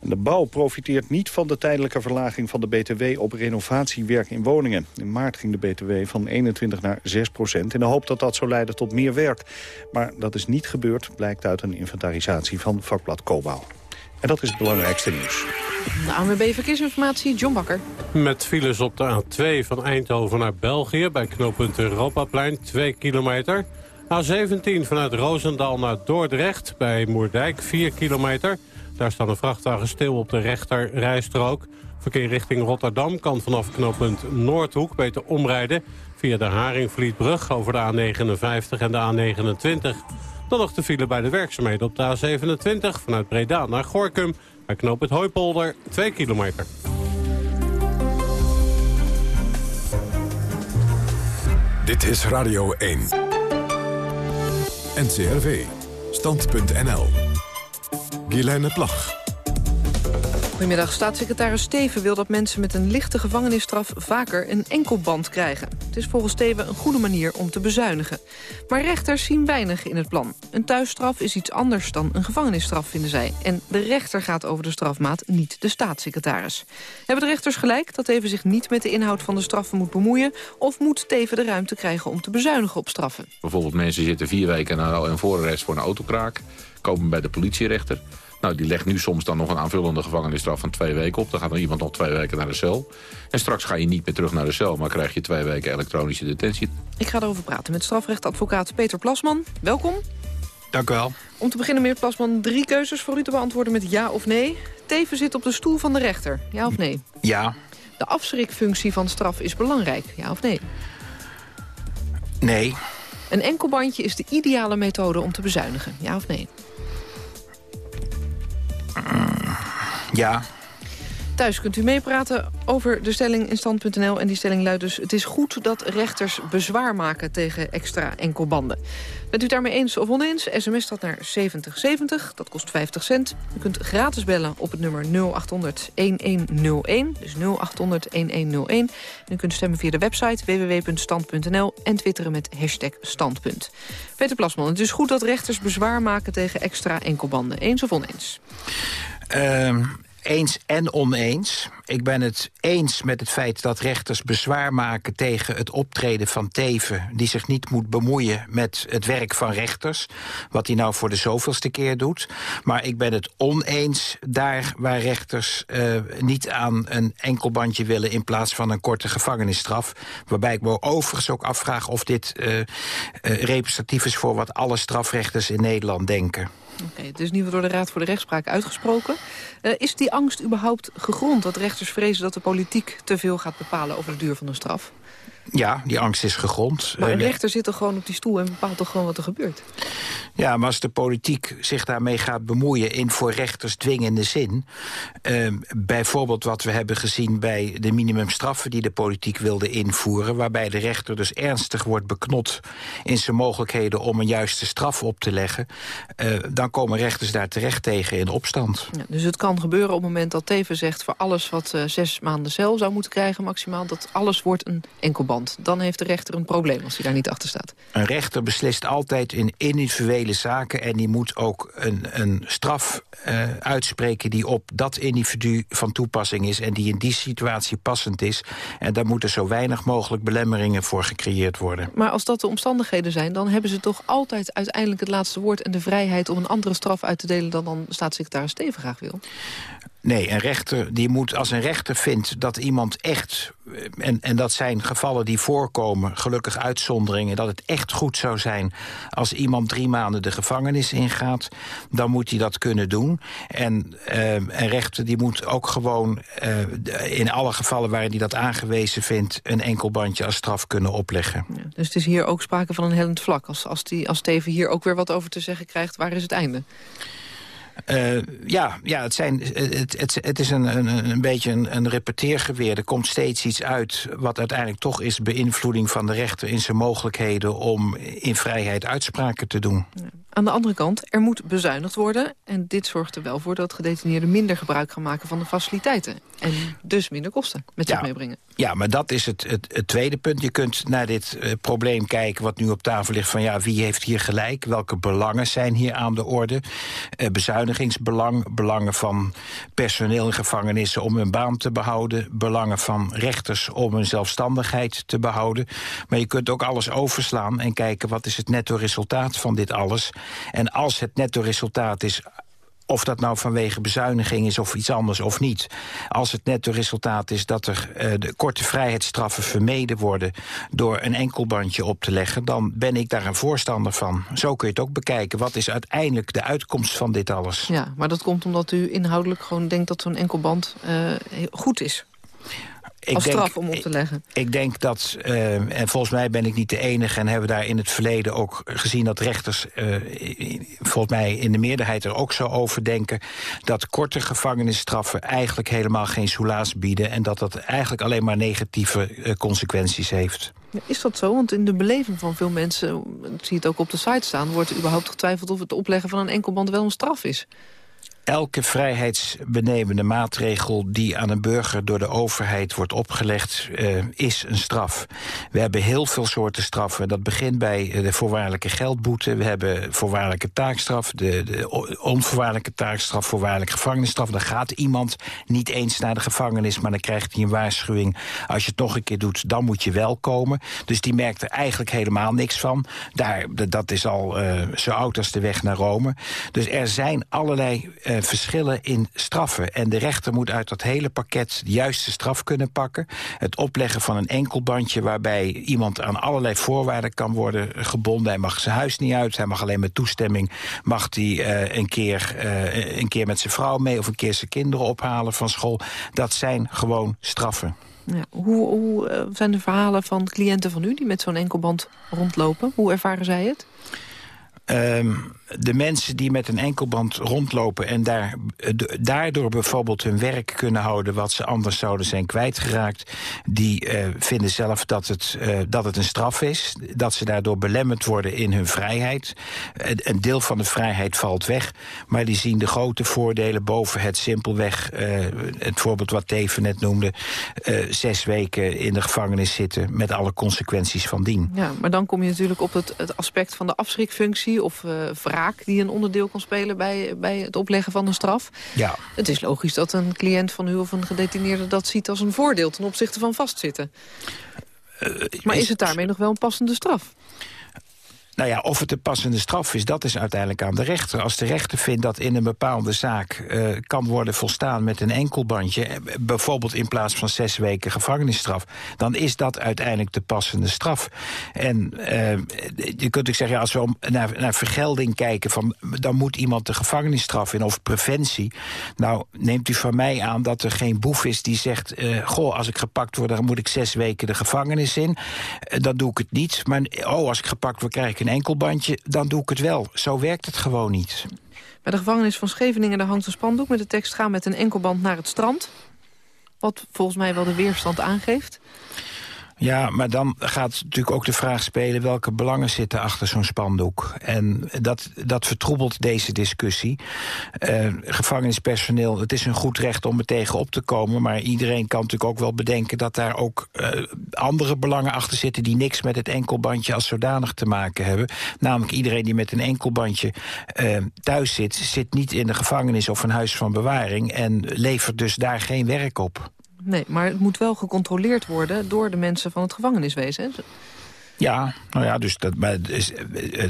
En de bouw profiteert niet van de tijdelijke verlaging van de BTW op renovatiewerk in woningen. In maart ging de BTW van 21 naar 6 procent in de hoop dat dat zou leiden tot meer werk. Maar dat is niet gebeurd, blijkt uit een inventarisatie van vakblad Cobouw. En dat is het belangrijkste nieuws. De ANWB Verkeersinformatie, John Bakker. Met files op de A2 van Eindhoven naar België... bij knooppunt Europaplein, 2 kilometer. A17 vanuit Roosendaal naar Dordrecht bij Moerdijk, 4 kilometer. Daar staan een vrachtwagen stil op de rechter rijstrook. Verkeer richting Rotterdam kan vanaf knooppunt Noordhoek beter omrijden... via de Haringvlietbrug over de A59 en de A29. Dan nog de file bij de werkzaamheden op de A27 vanuit Breda naar Gorkum... bij knooppunt Hooipolder, 2 kilometer. Dit is Radio 1. NCRV. Stand.nl. Guilaine Plag. Goedemiddag. Staatssecretaris Steven wil dat mensen met een lichte gevangenisstraf vaker een enkelband krijgen. Het is volgens Steven een goede manier om te bezuinigen. Maar rechters zien weinig in het plan. Een thuisstraf is iets anders dan een gevangenisstraf, vinden zij. En de rechter gaat over de strafmaat, niet de staatssecretaris. Hebben de rechters gelijk dat Teven zich niet met de inhoud van de straffen moet bemoeien? Of moet Teven de ruimte krijgen om te bezuinigen op straffen? Bijvoorbeeld mensen zitten vier weken een voorarrest voor een autokraak. Komen bij de politierechter. Nou, die legt nu soms dan nog een aanvullende gevangenisstraf van twee weken op. Dan gaat er iemand nog twee weken naar de cel. En straks ga je niet meer terug naar de cel, maar krijg je twee weken elektronische detentie. Ik ga erover praten met strafrechtadvocaat Peter Plasman. Welkom. Dank u wel. Om te beginnen, meneer Plasman, drie keuzes voor u te beantwoorden met ja of nee. Teven zit op de stoel van de rechter, ja of nee? Ja. De afschrikfunctie van straf is belangrijk, ja of nee? Nee. Een enkelbandje is de ideale methode om te bezuinigen, ja of nee? Ja. Thuis kunt u meepraten over de stelling in stand.nl. En die stelling luidt dus... het is goed dat rechters bezwaar maken tegen extra enkelbanden. Bent u daarmee eens of oneens? SMS dat naar 7070, dat kost 50 cent. U kunt gratis bellen op het nummer 0800-1101. Dus 0800-1101. En u kunt stemmen via de website www.stand.nl... en twitteren met hashtag standpunt. Peter Plasman, het is goed dat rechters bezwaar maken... tegen extra enkelbanden. Eens of oneens? Ehm, eens en oneens. Ik ben het eens met het feit dat rechters bezwaar maken tegen het optreden van Teven... die zich niet moet bemoeien met het werk van rechters. Wat hij nou voor de zoveelste keer doet. Maar ik ben het oneens daar waar rechters uh, niet aan een enkelbandje willen... in plaats van een korte gevangenisstraf. Waarbij ik me overigens ook afvraag of dit uh, uh, representatief is... voor wat alle strafrechters in Nederland denken. Oké, het is in door de Raad voor de Rechtspraak uitgesproken. Uh, is die angst überhaupt gegrond dat rechters vrezen dat de politiek te veel gaat bepalen over de duur van de straf? Ja, die angst is gegrond. Maar een rechter zit toch gewoon op die stoel en bepaalt toch gewoon wat er gebeurt? Ja, maar als de politiek zich daarmee gaat bemoeien in voor rechters dwingende zin... Uh, bijvoorbeeld wat we hebben gezien bij de minimumstraffen die de politiek wilde invoeren... waarbij de rechter dus ernstig wordt beknot in zijn mogelijkheden om een juiste straf op te leggen... Uh, dan komen rechters daar terecht tegen in opstand. Ja, dus het kan gebeuren op het moment dat Teven zegt... voor alles wat uh, zes maanden cel zou moeten krijgen maximaal... dat alles wordt een Dan heeft de rechter een probleem als hij daar niet achter staat. Een rechter beslist altijd in individuele zaken... en die moet ook een, een straf uh, uitspreken die op dat individu van toepassing is... en die in die situatie passend is. En daar moeten zo weinig mogelijk belemmeringen voor gecreëerd worden. Maar als dat de omstandigheden zijn... dan hebben ze toch altijd uiteindelijk het laatste woord... en de vrijheid om een andere straf uit te delen... dan dan staatssecretaris Steven graag wil? Nee, een rechter die moet, als een rechter vindt dat iemand echt... En, en dat zijn gevallen die voorkomen, gelukkig uitzonderingen... dat het echt goed zou zijn als iemand drie maanden de gevangenis ingaat... dan moet hij dat kunnen doen. En uh, een rechter die moet ook gewoon uh, in alle gevallen waarin hij dat aangewezen vindt... een enkelbandje als straf kunnen opleggen. Ja, dus het is hier ook sprake van een hellend vlak. Als, als, die, als Steven hier ook weer wat over te zeggen krijgt, waar is het einde? Uh, ja, ja het, zijn, het, het, het is een, een, een beetje een, een repeteergeweer. Er komt steeds iets uit wat uiteindelijk toch is beïnvloeding van de rechter... in zijn mogelijkheden om in vrijheid uitspraken te doen. Aan de andere kant, er moet bezuinigd worden. En dit zorgt er wel voor dat gedetineerden minder gebruik gaan maken van de faciliteiten. En dus minder kosten met zich ja, meebrengen. Ja, maar dat is het, het, het, tweede punt. Je kunt naar dit uh, probleem kijken wat nu op tafel ligt... van ja, wie heeft hier gelijk? Welke belangen zijn hier aan de orde? Uh, bezuinigingsbelang, belangen van personeel in gevangenissen... om hun baan te behouden. Belangen van rechters om hun zelfstandigheid te behouden. Maar je kunt ook alles overslaan en kijken... wat is het netto resultaat van dit alles... En als het netto resultaat is of dat nou vanwege bezuiniging is of iets anders of niet. Als het netto resultaat is dat er uh, de korte vrijheidsstraffen vermeden worden... door een enkelbandje op te leggen, dan ben ik daar een voorstander van. Zo kun je het ook bekijken. Wat is uiteindelijk de uitkomst van dit alles? Ja, maar dat komt omdat u inhoudelijk gewoon denkt dat zo'n enkelband uh, goed is ik als denk, straf om op te leggen. Ik, ik denk dat, uh, en volgens mij ben ik niet de enige... en hebben we daar in het verleden ook gezien dat rechters... Uh, volgens mij in de meerderheid er ook zo over denken... dat korte gevangenisstraffen eigenlijk helemaal geen soelaas bieden... en dat dat eigenlijk alleen maar negatieve uh, consequenties heeft. Is dat zo? Want in de beleving van veel mensen, zie het ook op de site staan... wordt er überhaupt getwijfeld of het opleggen van een enkelband wel een straf is elke vrijheidsbenemende maatregel die aan een burger door de overheid wordt opgelegd, uh, is een straf. We hebben heel veel soorten straffen. Dat begint bij de voorwaardelijke geldboete. We hebben voorwaardelijke taakstraf, de, de onvoorwaardelijke taakstraf, voorwaardelijke gevangenisstraf. Dan gaat iemand niet eens naar de gevangenis, maar dan krijgt hij een waarschuwing. Als je het nog een keer doet, dan moet je wel komen. Dus die merkt er eigenlijk helemaal niks van. Daar, dat is al uh, zo oud als de weg naar Rome. Dus er zijn allerlei verschillen in straffen. En de rechter moet uit dat hele pakket de juiste straf kunnen pakken. Het opleggen van een enkelbandje waarbij iemand aan allerlei voorwaarden kan worden gebonden. Hij mag zijn huis niet uit, hij mag alleen met toestemming... mag hij uh, een, keer, uh, een keer met zijn vrouw mee of een keer zijn kinderen ophalen van school. Dat zijn gewoon straffen. Ja, hoe, hoe zijn de verhalen van cliënten van u die met zo'n enkelband rondlopen? Hoe ervaren zij het? Um, de mensen die met een enkelband rondlopen... en daar, daardoor bijvoorbeeld hun werk kunnen houden... wat ze anders zouden zijn kwijtgeraakt... die uh, vinden zelf dat het, uh, dat het een straf is. Dat ze daardoor belemmerd worden in hun vrijheid. Een deel van de vrijheid valt weg. Maar die zien de grote voordelen boven het simpelweg... Uh, het voorbeeld wat Teven net noemde... zes weken in de gevangenis zitten... met alle consequenties van dien. Ja, maar dan kom je natuurlijk op het, het aspect van de afschrikfunctie... of wraak die een onderdeel kan spelen bij, bij het opleggen van een straf. Ja. Het is logisch dat een cliënt van u of een gedetineerde dat ziet als een voordeel ten opzichte van vastzitten. Uh, maar is het daarmee nog wel een passende straf? Nou ja, of het een passende straf is, dat is uiteindelijk aan de rechter. Als de rechter vindt dat in een bepaalde zaak uh, kan worden volstaan met een enkelbandje... bijvoorbeeld in plaats van zes weken gevangenisstraf... dan is dat uiteindelijk de passende straf. En uh, je kunt ook zeggen, als we om, naar, vergelding kijken... Van, dan moet iemand de gevangenisstraf in of preventie. Nou, neemt u van mij aan dat er geen boef is die zegt... Goh, als ik gepakt word, dan moet ik zes weken de gevangenis in. dan doe ik het niet. Maar oh, als ik gepakt word, krijg ik een enkelbandje, dan doe ik het wel. Zo werkt het gewoon niet. Bij de gevangenis van Scheveningen hangt een spandoek met de tekst... ga met een enkelband naar het strand. Wat volgens mij wel de weerstand aangeeft. Ja, maar dan gaat natuurlijk ook de vraag spelen... welke belangen zitten achter zo'n spandoek. En dat, dat vertroebelt deze discussie. Uh, gevangenispersoneel, het is een goed recht om er tegen op te komen... maar iedereen kan natuurlijk ook wel bedenken... dat daar ook uh, andere belangen achter zitten... die niks met het enkelbandje als zodanig te maken hebben. Namelijk iedereen die met een enkelbandje uh, thuis zit... zit niet in de gevangenis of een huis van bewaring... en levert dus daar geen werk op. Nee, maar het moet wel gecontroleerd worden door de mensen van het gevangeniswezen. Ja, nou ja, dus dat, maar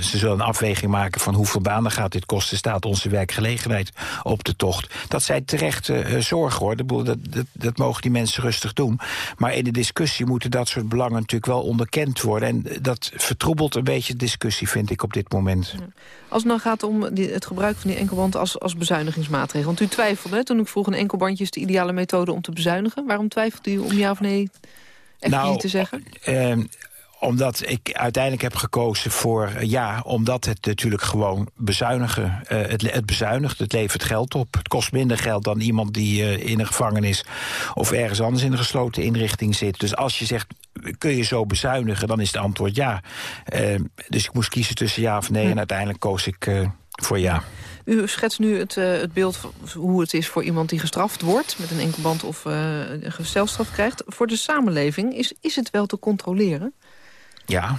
ze zullen een afweging maken van hoeveel banen gaat dit kosten. Staat onze werkgelegenheid op de tocht? Dat zijn terecht uh, zorgen hoor. Dat, dat, dat, mogen die mensen rustig doen. Maar in de discussie moeten dat soort belangen natuurlijk wel onderkend worden. En dat vertroebelt een beetje de discussie, vind ik, op dit moment. Als het nou gaat om die, het gebruik van die enkelband als, als bezuinigingsmaatregel. Want u twijfelde toen ik vroeg een enkelbandje is de ideale methode om te bezuinigen. Waarom twijfelt u om ja of nee echt nou, te zeggen? Uh, omdat ik uiteindelijk heb gekozen voor ja, omdat het natuurlijk gewoon bezuinigen. Uh, het, het bezuinigt, het levert geld op. Het kost minder geld dan iemand die uh, in een gevangenis of ergens anders in een gesloten inrichting zit. Dus als je zegt, kun je zo bezuinigen, dan is het antwoord ja. Uh, dus ik moest kiezen tussen ja of nee hm. en uiteindelijk koos ik voor ja. U schetst nu het, uh, het beeld van hoe het is voor iemand die gestraft wordt... met een enkelband of uh, een celstraf krijgt. Voor de samenleving, is, is het wel te controleren? Ja,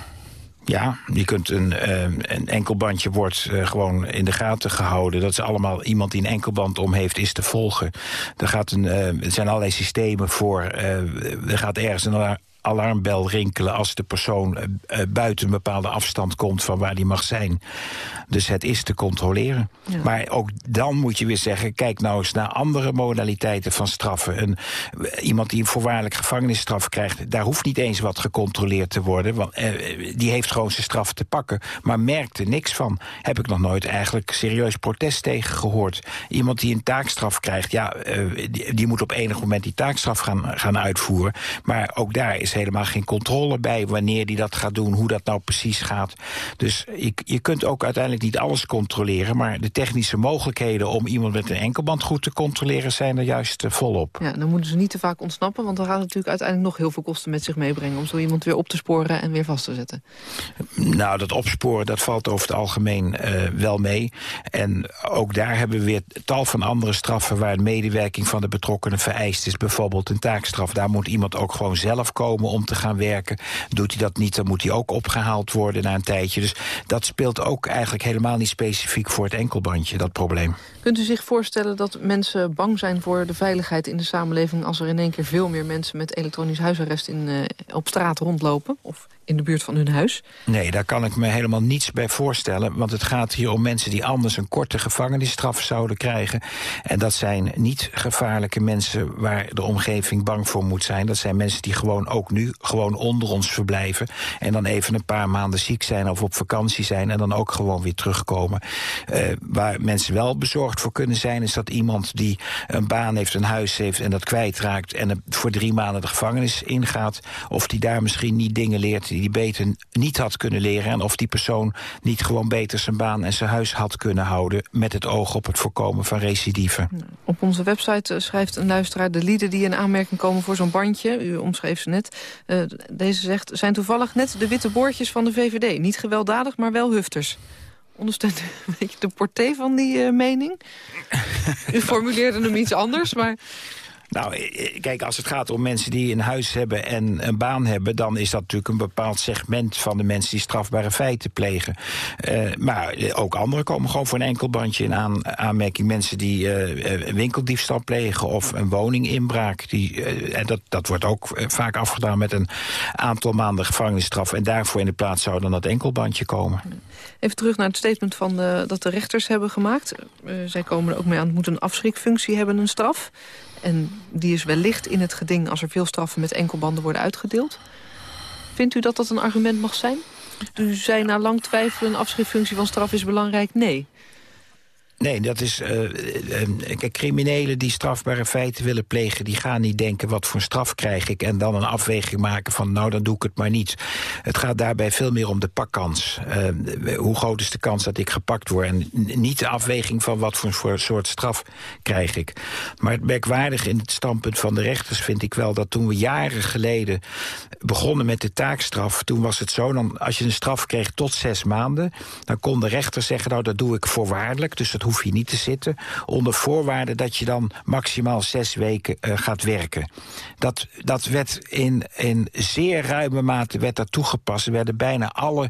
ja, je kunt een, uh, een enkelbandje wordt uh, gewoon in de gaten gehouden. Dat is allemaal iemand die een enkelband om heeft, is te volgen. Er, gaat een, uh, er zijn allerlei systemen voor. er gaat ergens een alarmbel rinkelen als de persoon eh, eh, buiten een bepaalde afstand komt van waar die mag zijn. Dus het is te controleren. Maar ook dan moet je weer zeggen, kijk nou eens naar andere modaliteiten van straffen. Een, iemand die een voorwaardelijk gevangenisstraf krijgt, daar hoeft niet eens wat gecontroleerd te worden. Want eh, die heeft gewoon zijn straf te pakken, maar merkt er niks van. Heb ik nog nooit eigenlijk serieus protest tegen gehoord. Iemand die een taakstraf krijgt, ja, eh, die, die moet op enig moment die taakstraf gaan, gaan uitvoeren. Maar ook daar is helemaal geen controle bij wanneer die dat gaat doen, hoe dat nou precies gaat. Dus je, je kunt ook uiteindelijk niet alles controleren, maar de technische mogelijkheden om iemand met een enkelband goed te controleren zijn er juist eh, volop. Ja, dan moeten ze niet te vaak ontsnappen, want dan gaat het natuurlijk uiteindelijk nog heel veel kosten met zich meebrengen om zo iemand weer op te sporen en weer vast te zetten. Nou, dat opsporen, dat valt over het algemeen eh, wel mee. En ook daar hebben we weer tal van andere straffen... waar medewerking van de betrokkenen vereist is. Bijvoorbeeld een taakstraf. Daar moet iemand ook gewoon zelf komen om te gaan werken. Doet hij dat niet, dan moet hij ook opgehaald worden na een tijdje. Dus dat speelt ook eigenlijk helemaal niet specifiek voor het enkelbandje, dat probleem. Kunt u zich voorstellen dat mensen bang zijn voor de veiligheid in de samenleving... als er in één keer veel meer mensen met elektronisch huisarrest in, uh, op straat rondlopen? Of in de buurt van hun huis? Nee, daar kan ik me helemaal niets bij voorstellen. Want het gaat hier om mensen die anders een korte gevangenisstraf zouden krijgen. En dat zijn niet gevaarlijke mensen waar de omgeving bang voor moet zijn. Dat zijn mensen die gewoon ook nu gewoon onder ons verblijven. En dan even een paar maanden ziek zijn of op vakantie zijn. En dan ook gewoon weer terugkomen. Uh, waar mensen wel bezorgd voor kunnen zijn... is dat iemand die een baan heeft, een huis heeft en dat kwijtraakt... en voor drie maanden de gevangenis ingaat... of die daar misschien niet dingen leert die beter niet had kunnen leren... en of die persoon niet gewoon beter zijn baan en zijn huis had kunnen houden... met het oog op het voorkomen van recidive. Op onze website eh, schrijft een luisteraar... de lieden die in aanmerking komen voor zo'n bandje, u omschreef ze net... Uh, deze zegt, zijn toevallig net de witte boordjes van de VVD. Niet gewelddadig, maar wel hufters ondersteunt een beetje de porté van die uh, mening. U formuleerde hem iets anders, maar... Nou, kijk, als het gaat om mensen die een huis hebben en een baan hebben... dan is dat natuurlijk een bepaald segment van de mensen die strafbare feiten plegen. Uh, maar ook anderen komen gewoon voor een enkelbandje in aan, aanmerking. Mensen die uh, winkeldiefstal plegen of een woninginbraak. Die, en dat, dat wordt ook vaak afgedaan met een aantal maanden gevangenisstraf. En daarvoor in de plaats zou dan dat enkelbandje komen. Even terug naar het statement van de, dat de rechters hebben gemaakt. zij komen er ook mee aan, het moet een afschrikfunctie hebben, een straf. En die is wellicht in het geding als er veel straffen met enkelbanden worden uitgedeeld. Vindt u dat dat een argument mag zijn? U zei na lang twijfelen een afschriftfunctie van straf is belangrijk. Nee. Nee, dat is... Uh, criminelen die strafbare feiten willen plegen... die gaan niet denken, wat voor straf krijg ik... en dan een afweging maken van, nou, dan doe ik het maar niet. Het gaat daarbij veel meer om de pakkans. Hoe groot is de kans dat ik gepakt word? En niet de afweging van wat voor soort straf krijg ik. Maar het merkwaardige in het standpunt van de rechters vind ik wel... dat toen we jaren geleden begonnen met de taakstraf... toen was het zo, dan, als je een straf kreeg tot zes maanden... dan kon de rechter zeggen, nou, dat doe ik voorwaardelijk... dus dat hoef je niet te zitten. Onder voorwaarde dat je dan maximaal zes weken uh, gaat werken. Dat, dat werd in, in zeer ruime mate werd dat toegepast. Er werden bijna alle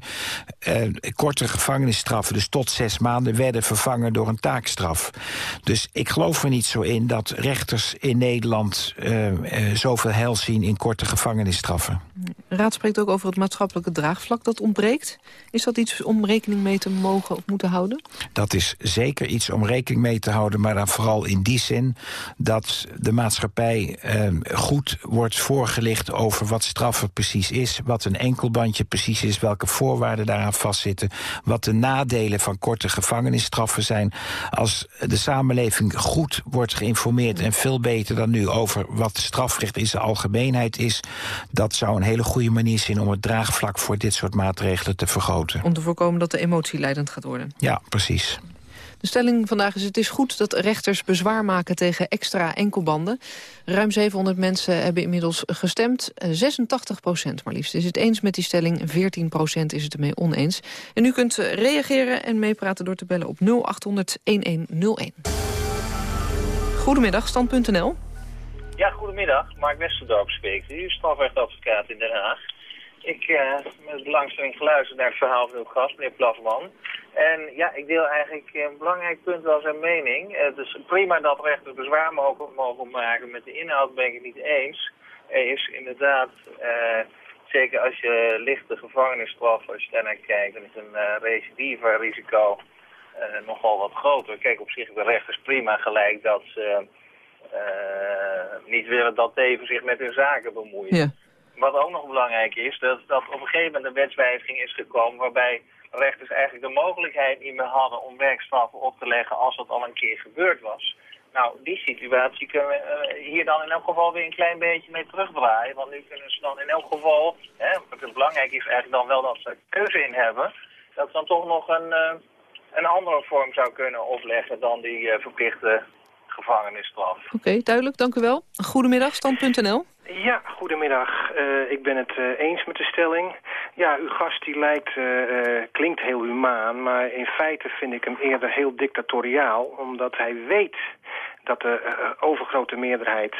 uh, korte gevangenisstraffen, dus tot zes maanden... werden vervangen door een taakstraf. Dus ik geloof er niet zo in dat rechters in Nederland... Uh, zoveel hel zien in korte gevangenisstraffen. De Raad spreekt ook over het maatschappelijke draagvlak dat ontbreekt. Is dat iets om rekening mee te mogen of moeten houden? Dat is zeker iets om rekening mee te houden... maar dan vooral in die zin dat de maatschappij eh, goed wordt voorgelicht... over wat straffen precies is, wat een enkelbandje precies is... welke voorwaarden daaraan vastzitten... wat de nadelen van korte gevangenisstraffen zijn. Als de samenleving goed wordt geïnformeerd... en veel beter dan nu over wat strafrecht in zijn algemeenheid is... dat zou een hele goede manier zijn om het draagvlak voor dit soort maatregelen te vergroten. Om te voorkomen dat de emotie leidend gaat worden. Ja, precies. De stelling vandaag is het is goed dat rechters bezwaar maken tegen extra enkelbanden. Ruim 700 mensen hebben inmiddels gestemd. 86 procent maar liefst is het eens met die stelling. 14 procent is het ermee oneens. En u kunt reageren en meepraten door te bellen op 0800 1101. Goedemiddag, stand.nl. Ja, goedemiddag. Mark Westerdorp spreekt u, strafrechtadvocaat in Den Haag. Ik heb uh, met belangstelling geluisterd naar het verhaal van uw gast, meneer Plasman. En ja, ik deel eigenlijk een belangrijk punt wel zijn mening. Het is prima dat rechters bezwaar mogen, maken met de inhoud, ben ik het niet eens. Er is inderdaad, eh, zeker als je lichte gevangenisstraf, als je daarnaar kijkt, dan is een uh, recidive-risico eh, nogal wat groter. Kijk, op zich de rechters prima gelijk dat ze eh, niet willen dat Teven zich met hun zaken bemoeit. Ja. Wat ook nog belangrijk is, dat, dat op een gegeven moment een wetswijziging is gekomen waarbij rechters eigenlijk de mogelijkheid niet meer hadden om werkstraffen op te leggen als dat al een keer gebeurd was. Nou, die situatie kunnen we eh, hier dan in elk geval weer een klein beetje mee terugdraaien. Want nu kunnen ze dan in elk geval, hè, wat belangrijk is eigenlijk dan wel dat ze keuze in hebben, dat ze dan toch nog een, eh, een andere vorm zou kunnen opleggen dan die eh, verplichte gevangenisstraf. Oké, duidelijk, dank u wel. Goedemiddag, stand.nl. Ja, goedemiddag. Eh, ik ben het eh, eens met de stelling. Ja, uw gast die lijkt, eh, klinkt heel humaan, maar in feite vind ik hem eerder heel dictatoriaal, omdat hij weet dat de eh, overgrote meerderheid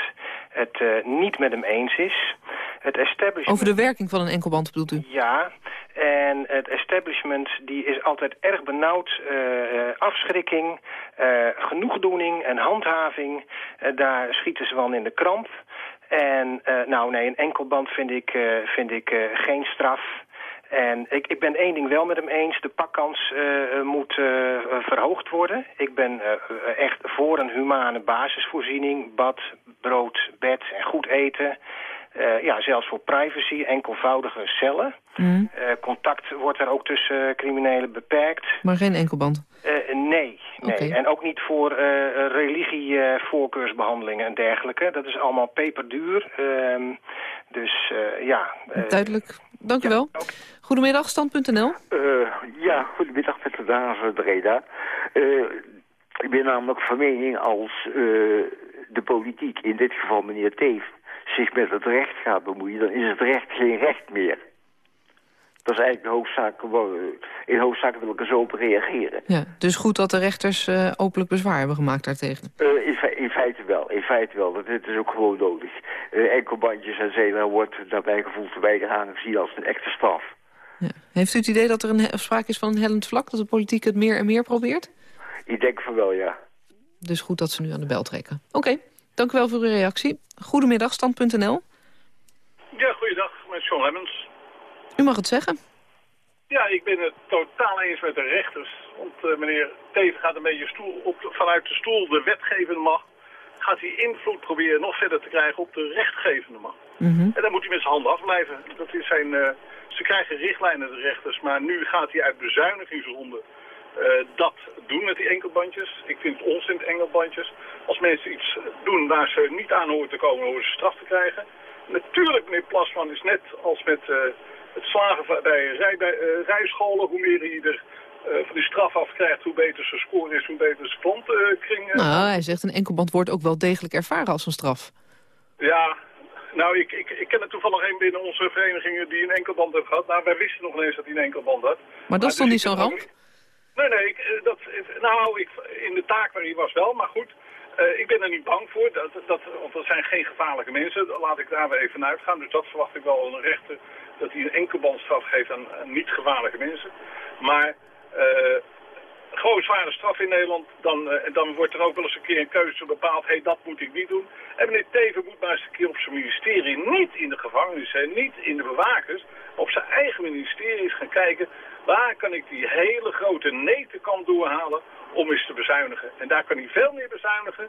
het eh, niet met hem eens is. Het establishment... Over de werking van een enkelband bedoelt u? Ja, en het establishment die is altijd erg benauwd. eh, eh, afschrikking, eh, genoegdoening en handhaving, eh, daar schieten ze van in de kramp. En eh, nou nee, een enkelband vind ik, eh, vind ik eh, geen straf. En ik, ik ben één ding wel met hem eens. De pakkans eh, moet eh, verhoogd worden. Ik ben echt voor een humane basisvoorziening. Bad, brood, bed en goed eten. Eh, ja, zelfs voor privacy, enkelvoudige cellen. Mm. Eh, contact wordt er ook tussen criminelen beperkt. Maar geen enkelband. Eh, nee, nee. En ook niet voor eh religievoorkeursbehandelingen en dergelijke. Dat is allemaal peperduur. Ehm, dus eh, ja. eh, Duidelijk, dank u wel. Goedemiddag, stand.nl. Eh, ja, goedemiddag met de dames Breda. Eh, ik ben namelijk van mening als eh, de politiek, in dit geval meneer Teef, zich met het recht gaat bemoeien, dan is het recht geen recht meer. Dat is eigenlijk de hoofdzaak, in hoofdzaak wil ik er zo op reageren. Ja, dus goed dat de rechters eh, openlijk bezwaar hebben gemaakt daartegen. Eh, in, fe- in feite wel, in feite wel. Dat dit is ook gewoon nodig. Eh, enkelbandjes en cetera wordt naar mijn gevoel te weinig aangezien als een echte straf. Heeft u het idee dat er een sprake is van een hellend vlak? Dat de politiek het meer en meer probeert? Ik denk van wel, ja. Dus goed dat ze nu aan de bel trekken. Oké, dank u wel voor uw reactie. Goedemiddag, stand.nl. Ja, goeiedag, met John Lemmens. U mag het zeggen. Ja, ik ben het totaal eens met de rechters. Want eh, meneer Teven gaat een beetje stoel op de- vanuit de stoel de wetgevende macht. Gaat hij invloed proberen nog verder te krijgen op de rechtgevende macht. En dan moet hij met zijn handen afblijven. Dat is zijn, eh, ze krijgen richtlijnen, de rechters. Maar nu gaat hij uit bezuinigingsronde eh, dat doen met die enkelbandjes. Ik vind het onzin, enkelbandjes. Als mensen iets doen waar ze niet aan horen te komen, horen ze straf te krijgen. Natuurlijk, meneer Plasman, is net als met eh, het slagen bij, rij, bij eh, rijscholen. Hoe meer hij er eh, van die straf afkrijgt, hoe beter zijn score is, hoe beter zijn klantenkring. eh, Nou, hij zegt een enkelband wordt ook wel degelijk ervaren als een straf. Ja, nou, ik, ik, ik ken er toevallig een binnen onze verenigingen die een enkelband heeft gehad. Nou, wij wisten nog niet eens dat hij een enkelband had. Maar dat is toch niet zo'n ramp? Nee, nee, ik, eh, dat, nou, ik, in de taak waar hij was wel, maar goed. eh, ik ben er niet bang voor, dat, dat, want dat zijn geen gevaarlijke mensen. Laat ik daar weer even uitgaan. Dus dat verwacht ik wel een rechter, dat hij een enkelbandstraf geeft aan, niet gevaarlijke mensen. Maar eh, gewoon zware straf in Nederland, dan, eh, dan wordt er ook wel eens een keer een keuze bepaald. Hé, hey, dat moet ik niet doen. En meneer Teven moet maar eens een keer op zijn ministerie, niet in de gevangenis, hè, niet in de bewakers, op zijn eigen ministerie eens gaan kijken... waar kan ik die hele grote netenkant doorhalen om eens te bezuinigen. En daar kan hij veel meer bezuinigen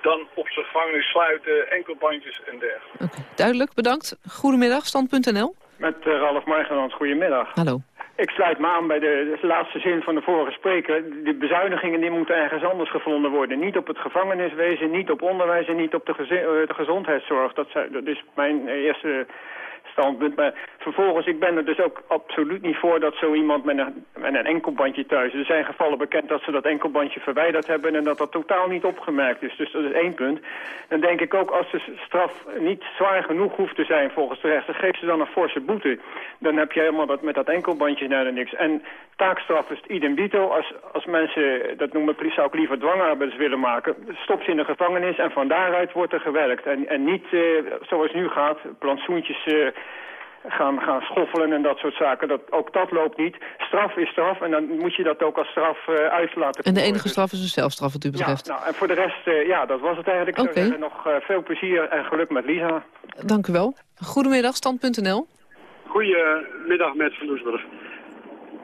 dan op zijn gevangenis sluiten, enkelbandjes en dergelijke. Duidelijk, bedankt. Goedemiddag, stand.nl. Met uh, Ralf Margenland, goedemiddag. Hallo. Ik sluit me aan bij de, de laatste zin van de vorige spreker. De bezuinigingen die moeten ergens anders gevonden worden. Niet op het gevangeniswezen, niet op onderwijs en niet op de, eh, de gezondheidszorg. Dat, zijn, dat is mijn eh, eerste Maar vervolgens, ik ben er dus ook absoluut niet voor dat zo iemand met een, met een enkelbandje thuis... Er zijn gevallen bekend dat ze dat enkelbandje verwijderd hebben... en dat dat totaal niet opgemerkt is. Dus dat is één punt. Dan denk ik ook, als de straf niet zwaar genoeg hoeft te zijn volgens de rechter... geef ze dan een forse boete. Dan heb je helemaal dat, met dat enkelbandje naar niks. En taakstraf is idem dito. Als, als mensen, dat noemen zou ik liever dwangarbeiders willen maken... stop ze in de gevangenis en van daaruit wordt er gewerkt. En, en niet eh, zoals nu gaat, plantsoentjes... eh, gaan, gaan schoffelen en dat soort zaken. Dat, ook dat loopt niet. Straf is straf en dan moet je dat ook als straf eh uit laten En de enige straf is een zelfstraf wat u betreft. Ja, nou, en voor de rest, eh, ja, dat was het eigenlijk. Ik zou Oké. zeggen, nog eh, veel plezier en geluk met Lisa. Dank u wel. Goedemiddag, stand.nl. Goedemiddag met Van Doesburg.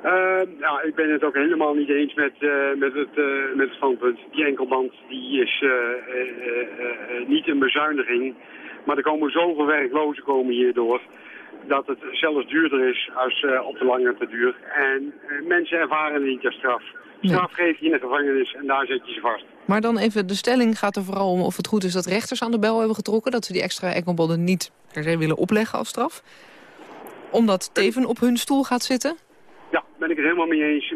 Uh, ja, ik ben het ook helemaal niet eens met, uh, met, het, uh, met het standpunt. Die enkelband die is niet een bezuiniging. Maar er komen zoveel werklozen komen hierdoor dat het zelfs duurder is als op de lange te duur. En mensen ervaren het niet als straf. Straf geef je in de gevangenis en daar zet je ze vast. Maar dan even, de stelling gaat er vooral om of het goed is dat rechters aan de bel hebben getrokken. Dat ze die extra enkelbanden niet per se willen opleggen als straf. Omdat Teven op hun stoel gaat zitten. Ik het helemaal mee eens.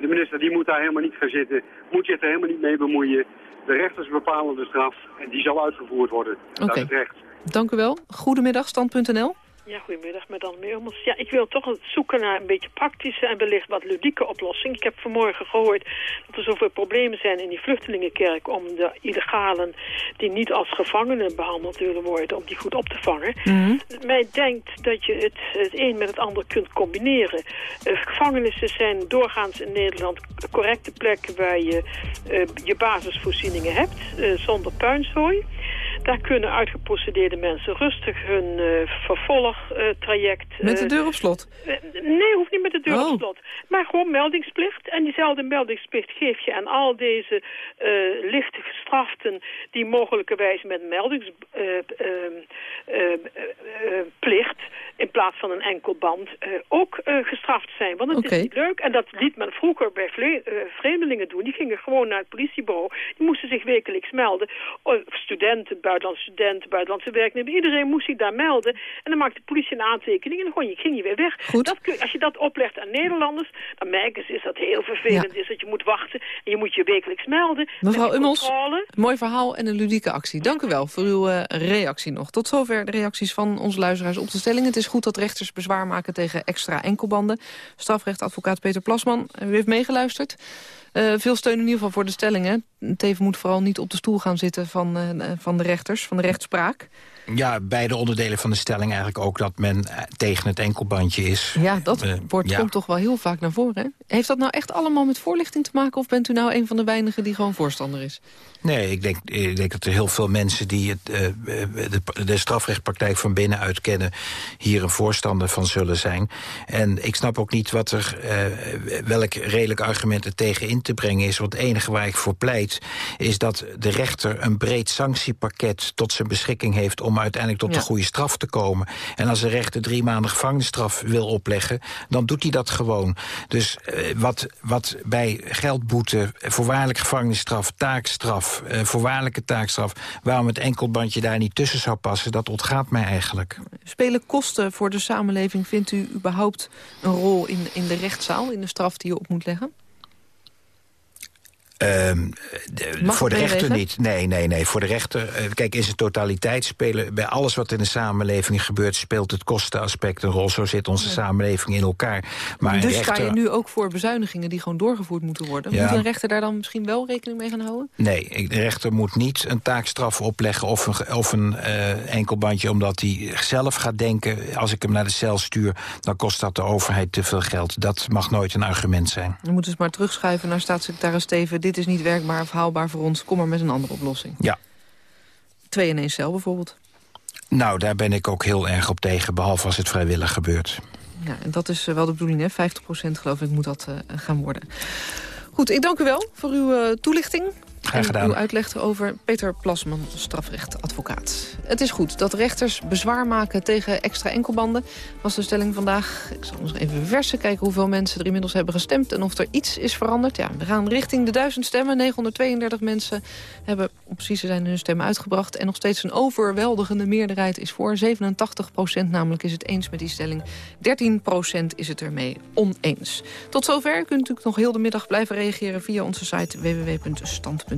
De minister die moet daar helemaal niet gaan zitten. Moet zich er helemaal niet mee bemoeien. De rechters bepalen de straf en die zal uitgevoerd worden. Oké. Dat is recht. Dank u wel. Goedemiddag, stand.nl. Ja, goedemiddag, met Anne Meulmans. Ja, ik wil toch zoeken naar een beetje praktische en wellicht wat ludieke oplossing. Ik heb vanmorgen gehoord dat er zoveel problemen zijn in die vluchtelingenkerk... om de illegalen die niet als gevangenen behandeld willen worden... om die goed op te vangen. Mij denkt dat je het, het een met het ander kunt combineren. Uh, gevangenissen zijn doorgaans in Nederland correcte plekken... waar je uh, je basisvoorzieningen hebt, uh, zonder puinzooi. Daar kunnen uitgeprocedeerde mensen rustig hun uh, vervolgtraject... Uh, met de deur op slot? Nee, hoeft niet met de deur oh. op slot. Maar gewoon meldingsplicht. En diezelfde meldingsplicht geef je aan al deze lichte gestraften... die mogelijkerwijs met meldingsplicht... in plaats van een enkel band ook gestraft zijn. Want het okay. is niet leuk. En dat liet men vroeger bij vreemdelingen doen. Die gingen gewoon naar het politiebureau. Die moesten zich wekelijks melden. studenten, buitenlandse studenten, buitenlandse werknemers. Iedereen moest zich daar melden. En dan maakte de politie een aantekening en dan ging je weer weg. Dat kun, als je dat oplegt aan Nederlanders, dan merken ze is dat heel vervelend ja. is. Dat je moet wachten en je moet je wekelijks melden. Mevrouw Ummels, mooi verhaal en een ludieke actie. Dank u wel voor uw uh, reactie nog. Tot zover de reacties van onze luisteraars op de stelling. Het is goed dat rechters bezwaar maken tegen extra enkelbanden. Strafrechtadvocaat Peter Plasman, u heeft meegeluisterd. Uh, veel steun in ieder geval voor de stellingen. Teven moet vooral niet op de stoel gaan zitten van, uh, van de rechters, van de rechtspraak. Ja, beide onderdelen van de stelling eigenlijk ook dat men tegen het enkelbandje is. Ja, dat uh, wordt, ja. komt toch wel heel vaak naar voren. Hè? Heeft dat nou echt allemaal met voorlichting te maken... of bent u nou een van de weinigen die gewoon voorstander is? Nee, ik denk, ik denk dat er heel veel mensen die het, uh, de, de strafrechtpraktijk van binnenuit kennen... hier een voorstander van zullen zijn. En ik snap ook niet wat er, uh, welk redelijk argument er tegen in te brengen is. Want het enige waar ik voor pleit is dat de rechter een breed sanctiepakket tot zijn beschikking heeft... om uiteindelijk tot Ja. een goede straf te komen. En als de rechter drie maanden gevangenisstraf wil opleggen... dan doet hij dat gewoon. Dus eh, wat, wat bij geldboete, voorwaardelijk gevangenisstraf, taakstraf... eh, voorwaardelijke taakstraf, waarom het enkelbandje daar niet tussen zou passen... dat ontgaat mij eigenlijk. Spelen kosten voor de samenleving, vindt u überhaupt een rol in, in de rechtszaal... in de straf die je op moet leggen? Ehm, de- voor de rechter niet. Nee, nee, nee. Voor de rechter, eh, kijk, in zijn totaliteit spelen... bij alles wat in de samenleving gebeurt... speelt het kostenaspect een rol. Zo zit onze samenleving in elkaar. Maar dus rechter, sta je nu ook voor bezuinigingen die gewoon doorgevoerd moeten worden. Ja. Moet een rechter daar dan misschien wel rekening mee gaan houden? Nee, de rechter moet niet een taakstraf opleggen of een, of een eh, enkelbandje... omdat hij zelf gaat denken, als ik hem naar de cel stuur... dan kost dat de overheid te veel geld. Dat mag nooit een argument zijn. Dan moeten ze maar terugschuiven naar staatssecretaris Steven. Dit is niet werkbaar of haalbaar voor ons. Kom maar met een andere oplossing. Ja. Twee in één cel bijvoorbeeld. Nou, daar ben ik ook heel erg op tegen, behalve als het vrijwillig gebeurt. Ja, en dat is eh, wel de bedoeling, hè? 50% geloof ik moet dat eh, gaan worden. Goed, ik dank u wel voor uw eh, toelichting. Graag en gedaan. uw uitleg over Peter Plasman, strafrechtadvocaat. Het is goed dat rechters bezwaar maken tegen extra enkelbanden. Was de stelling vandaag. Ik zal nog even versen, kijken hoeveel mensen er inmiddels hebben gestemd... en of er iets is veranderd. Ja, we gaan richting de duizend stemmen. 932 mensen hebben, om precies te zijn, hun stemmen uitgebracht. En nog steeds een overweldigende meerderheid is voor. 87% namelijk is het eens met die stelling. 13% is het ermee oneens. Tot zover. U kunt natuurlijk nog heel de middag blijven reageren... via onze site www.stand.nl.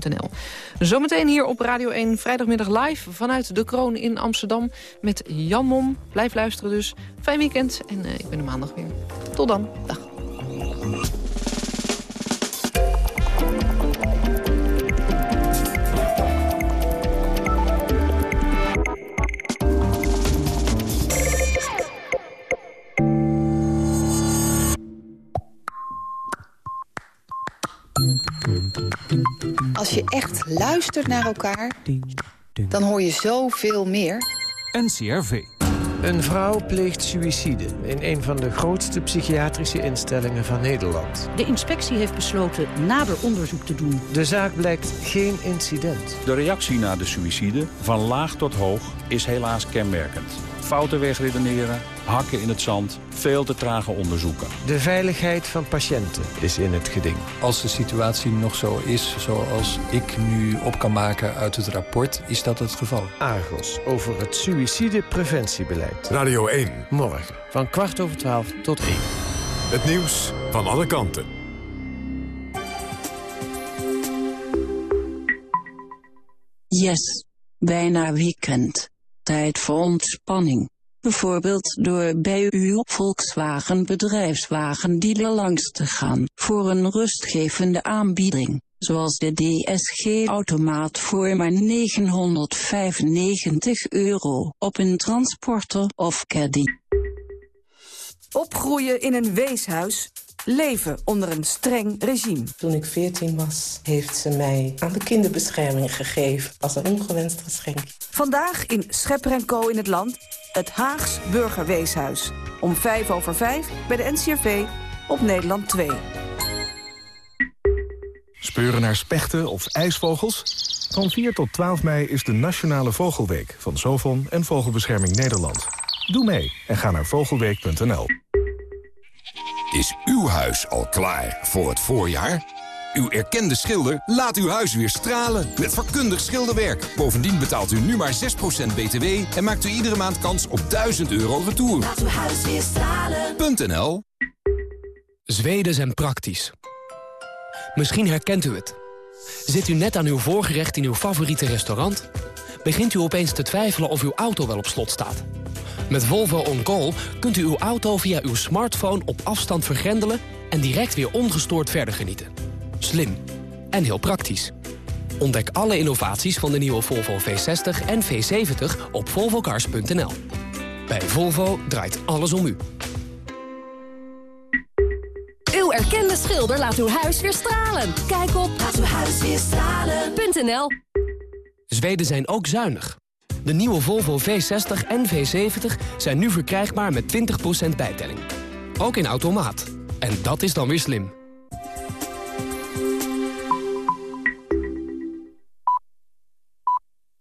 Zometeen hier op Radio 1 vrijdagmiddag live... vanuit de Kroon in Amsterdam met Jan Mom. Blijf luisteren dus. Fijn weekend en eh, ik ben er maandag weer. Tot dan. Dag. Als je echt luistert naar elkaar, dan hoor je zoveel meer. NCRV. Een vrouw pleegt suïcide in een van de grootste psychiatrische instellingen van Nederland. De inspectie heeft besloten nader onderzoek te doen. De zaak blijkt geen incident. De reactie na de suïcide, van laag tot hoog, is helaas kenmerkend. Fouten wegredeneren, hakken in het zand, veel te trage onderzoeken. De veiligheid van patiënten is in het geding. Als de situatie nog zo is zoals ik nu op kan maken uit het rapport, is dat het geval. Argos over het suïcidepreventiebeleid. Radio 1. Morgen van kwart over twaalf tot één. Het nieuws van alle kanten. Yes, bijna weekend. Tijd voor ontspanning. Bijvoorbeeld door bij uw Volkswagen bedrijfswagendealer langs te gaan voor een rustgevende aanbieding, zoals de DSG-automaat voor maar 995 euro op een transporter of caddy. Opgroeien in een weeshuis. Leven onder een streng regime. Toen ik 14 was, heeft ze mij aan de kinderbescherming gegeven als een ongewenst geschenk. Vandaag in Schepper en Co in het Land. Het Haags Burgerweeshuis. Om vijf over vijf bij de NCRV op Nederland 2. Speuren naar spechten of ijsvogels? Van 4 tot 12 mei is de Nationale Vogelweek van Sovon en Vogelbescherming Nederland. Doe mee en ga naar vogelweek.nl. Is uw huis al klaar voor het voorjaar? Uw erkende schilder laat uw huis weer stralen met vakkundig schilderwerk. Bovendien betaalt u nu maar 6% btw en maakt u iedere maand kans op 1000 euro retour. Laat uw huis weer stralen. Zweden zijn praktisch. Misschien herkent u het. Zit u net aan uw voorgerecht in uw favoriete restaurant? Begint u opeens te twijfelen of uw auto wel op slot staat? Met Volvo On Call kunt u uw auto via uw smartphone op afstand vergrendelen... en direct weer ongestoord verder genieten. Slim en heel praktisch. Ontdek alle innovaties van de nieuwe Volvo V60 en V70 op volvocars.nl. Bij Volvo draait alles om u. Uw erkende schilder laat uw huis weer stralen. Kijk op laatuwhuisweerstralen.nl Zweden zijn ook zuinig. De nieuwe Volvo V60 en V70 zijn nu verkrijgbaar met 20% bijtelling. Ook in automaat. En dat is dan weer slim.